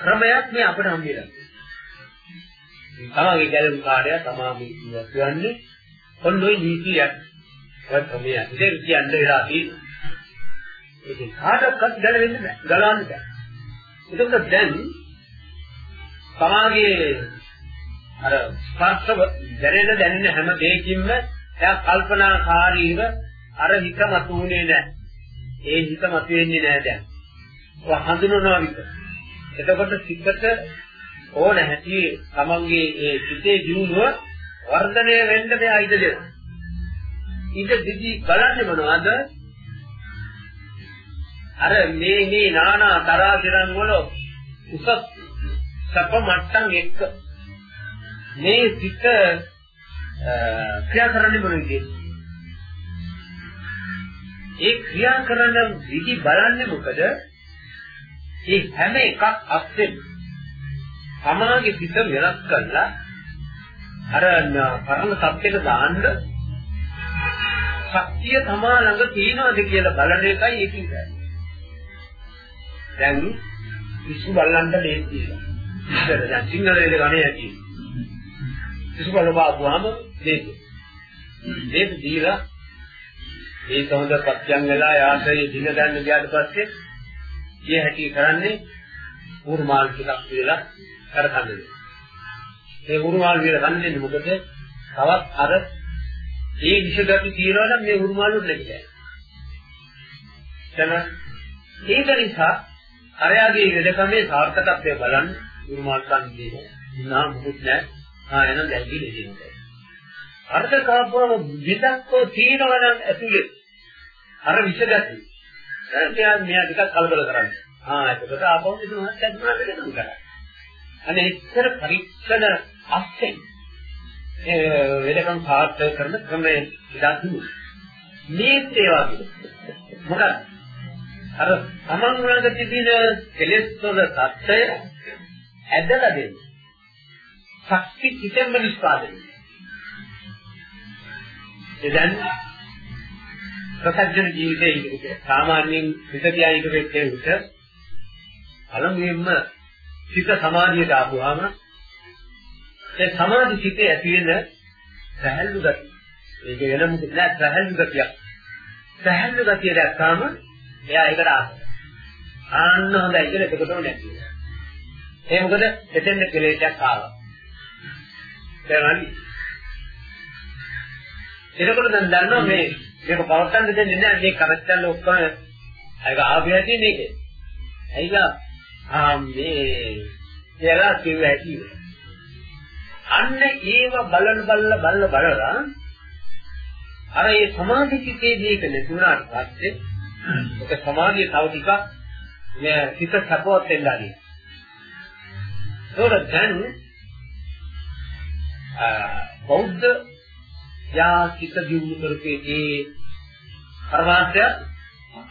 ක්‍රමයක් මේ අපිට හම්බෙලා. තමගේ ගැලවු කාර්යය තමයි කියන්නේ ඔන්න ඔය නීතියක්. ඔය ක්‍රමය. ඉතින් කියන්න වෙලා තියෙනවා. ඒක කාටවත් ගැලවෙන්න බෑ. ගලවන්න බෑ. ඒකත් දැන් තමාගේ අර ස්පර්ශව දැනෙන දැනෙන හැම දෙයකින්ම එයා කල්පනාකාරීව අර හිත මතුනේ නැහැ. ඒ හිත මතුවෙන්නේ නැහැ දැන්. ඔය හඳුනනවා විතර. එතකොට සිද්දට ඕන හැටි තමන්ගේ ඒ සිතේ දියුණුව වර්ධනය වෙන්න මෙයා ඉඩ දෙනවා. ඉඩ දෙවි බලන්නේ මොනවද? අර මේ මේ නානා තරාතිරන් වල උසස් සප මට්ටම් එක්ක මේ සිත ක්‍රියා කරන්නේ මොන විදිහේ? ඒ ක්‍රියා කරන විදි බලන්නේ මොකද? ඒ හැම එකක් අස්සෙන් සමාගේ පිට වෙනස් කරලා අර පරම සත්‍යෙට දාන්න ශක්තිය තමා ළඟ තියෙනවද කියලා බලන එකයි ඒකෙන් කරන්නේ. දැන් පිස්සු බලන්න දෙන්නේ. ඉතින් දැන් සිංහලයේ ගණේ ඇති. පිස්සු බලපාවුවාම දෙක. දෙක දීලා ඒක හොඳ පත්‍යම් වෙලා යාසයේ දින ගන්න ගියාට පස්සේ කිය හැකි කරන්නේ උරුමාල් ටිකක් විදලා කරකන්නේ. ඒ උරුමාල් විදලා ගන්න දෙන්නේ මොකද? තවත් අර ඒ විෂගති තියනවා නම් මේ උරුමාල් වල නැහැ. එතන ඒක නිසා අරයාගේ වෙදකමේ සාර්ථකත්වය බලන්න උරුමාල් කන්නේ නා මොකුත් නැහැ. ආ එනම් දැල්වි දෙන්නේ. අර්ථ කාපුවම විදක්කෝ තියනවා නම් ඇතුලේ අර විෂගති දැන් මෙයා මෙයා ටිකක් කලබල කරන්නේ. ආ එතකොට ආපහු ඉතින් මහත්යක් මොනවද කියනවා කරන්නේ. අනේ එච්චර පරීක්ෂණ අස්සේ ඒ වෙලකම් සාර්ථක කරන ක්‍රමයේ ඉඳන් මේ සේවා මොකද අර තමන් වලට තිබෙන කෙලෙස් වල தත්ය ඇදලා දෙන්න. ශක්ති කිතෙන්ම නිස්පාදනය. එදන් ප්‍රසජන ජීවිතයේ ඉන්නේ සාමාන්‍යයෙන් හිත තියා ඉඳපෙත්තේ උට අලමුවෙන්ම සිත සමාධියට ආපුවාම ඒ සමාධි සිතේ ඇති වෙන සැහැල්ලු ගතිය. ඒක වෙන මොකද නෑ සැහැල්ලු ගතියක්. සැහැල්ලු ගතිය දැක්කාම එයා ඒකට ආසයි. ආන්න හොඳයි කියලා එතකොටම නැති වෙනවා. ඒ මොකද එතෙන්ද කෙලෙසයක් ආවා. තේරුණාද? එතකොට දැන් දන්නවා මේ මේක පවත්තන්න දෙන්නේ නැහැ මේ කරච්චල් ඔක්කොම ඒක ආපු හැටි මේකේ. ඇයිලා ආ මේ කියලා කිව්ව හැටි. අන්න ඒව බලන බල්ල බල්ල බලලා අර ඒ සමාධි චිතේදී ඒක නැතුණාට පස්සේ ඒක සමාධිය තව ටිකක් මේ හිත සපෝට් වෙන්න ආදී. ඒකට දැන් බෞද්ධ යා චිත දියුණු කරපේදී පරමාර්ථය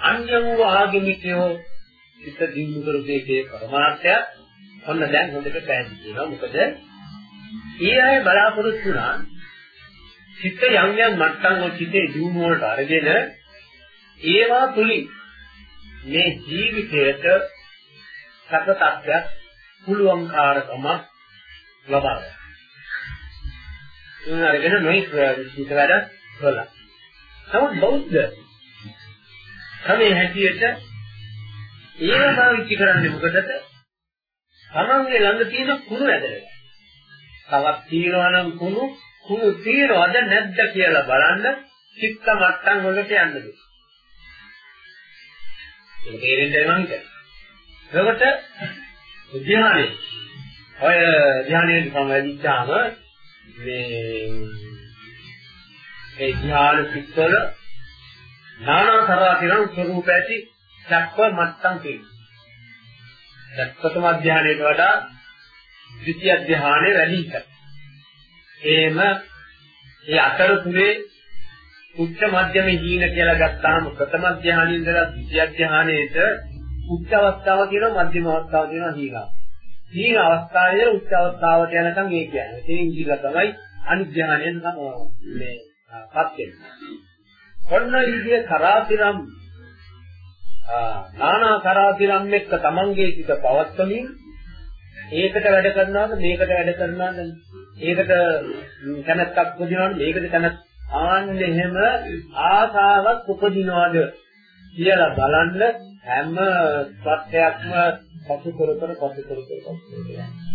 අන්‍ය වූ ආගමිකයෝ චිත දියුණු කරපේදී පරමාර්ථය ඔන්න දැන් හොඳට පැහැදිලි වෙනවා මොකද ඒ අය බලාපොරොත්තු වුණා චිත්ත යම් යම් මට්ටම් වල චිතේ දියුණුව වලට අරගෙන ඒවා තුලින් මේ ජීවිතයට සකතත්වයක් පුළුවන්කාරකම ලබා ගන්න. උන් අරගෙන නොයි විශ්ිත වැඩ කළා. නමුත් බෞද්ධ කමේ හැටියට ඒව භාවිත කරන්නේ මොකටද? තමන්ගේ ළඟ තියෙන කුණු ඇදලා. තවත් තියෙනවා නම් කුණු කුණු තියෙනවද නැද්ද කියලා බලන්න චිත්ත මට්ටම් වලට යන්න දෙන්න. ඒක තේරෙන්නේ මං කියන්නේ. එතකොට ධ්‍යානෙ ඔය ධ්‍යානෙ සම්වැදිච්චාම මේ ඒ ධ්‍යාන පිටවල නානා තරහින ස්වરૂප ඇති චක්ක මට්ටම් තියෙනවා. චක්කතම ධ්‍යානයට වඩා ද්විතිය ධ්‍යානෙ වැඩි එකක්. එහෙම ඒ අතරතුරේ උච්ච මධ්‍යම හීන කියලා ගත්තාම ප්‍රථම ධ්‍යානෙ ඉඳලා ද්විතිය ධ්‍යානෙට උච්ච අවස්ථාව කියනවා මධ්‍යම අවස්ථාව කියනවා හීනා. හීන අවස්ථාවේ උච්ච අවස්ථාවට යනකම් ඒ කියන්නේ. ඒ ඉඳිලා තමයි අනිත් ධ්‍යානයෙන් මේ පත් වෙන්නේ. ඔන්න ඉදිය කරාතිරම් නානා කරාතිරම් එක්ක තමන්ගේ සිත පවත්වමින් ඒකට වැඩ කරනවාද මේකට වැඩ කරනවාද ඒකට කැමැත්තක් උපදිනවද මේකට කැමැත්ත ආන්න එහෙම ආසාවක් උපදිනවද කියලා බලන්න හැම සත්‍යයක්ම පසු කර කර පසු කර කර පසු කර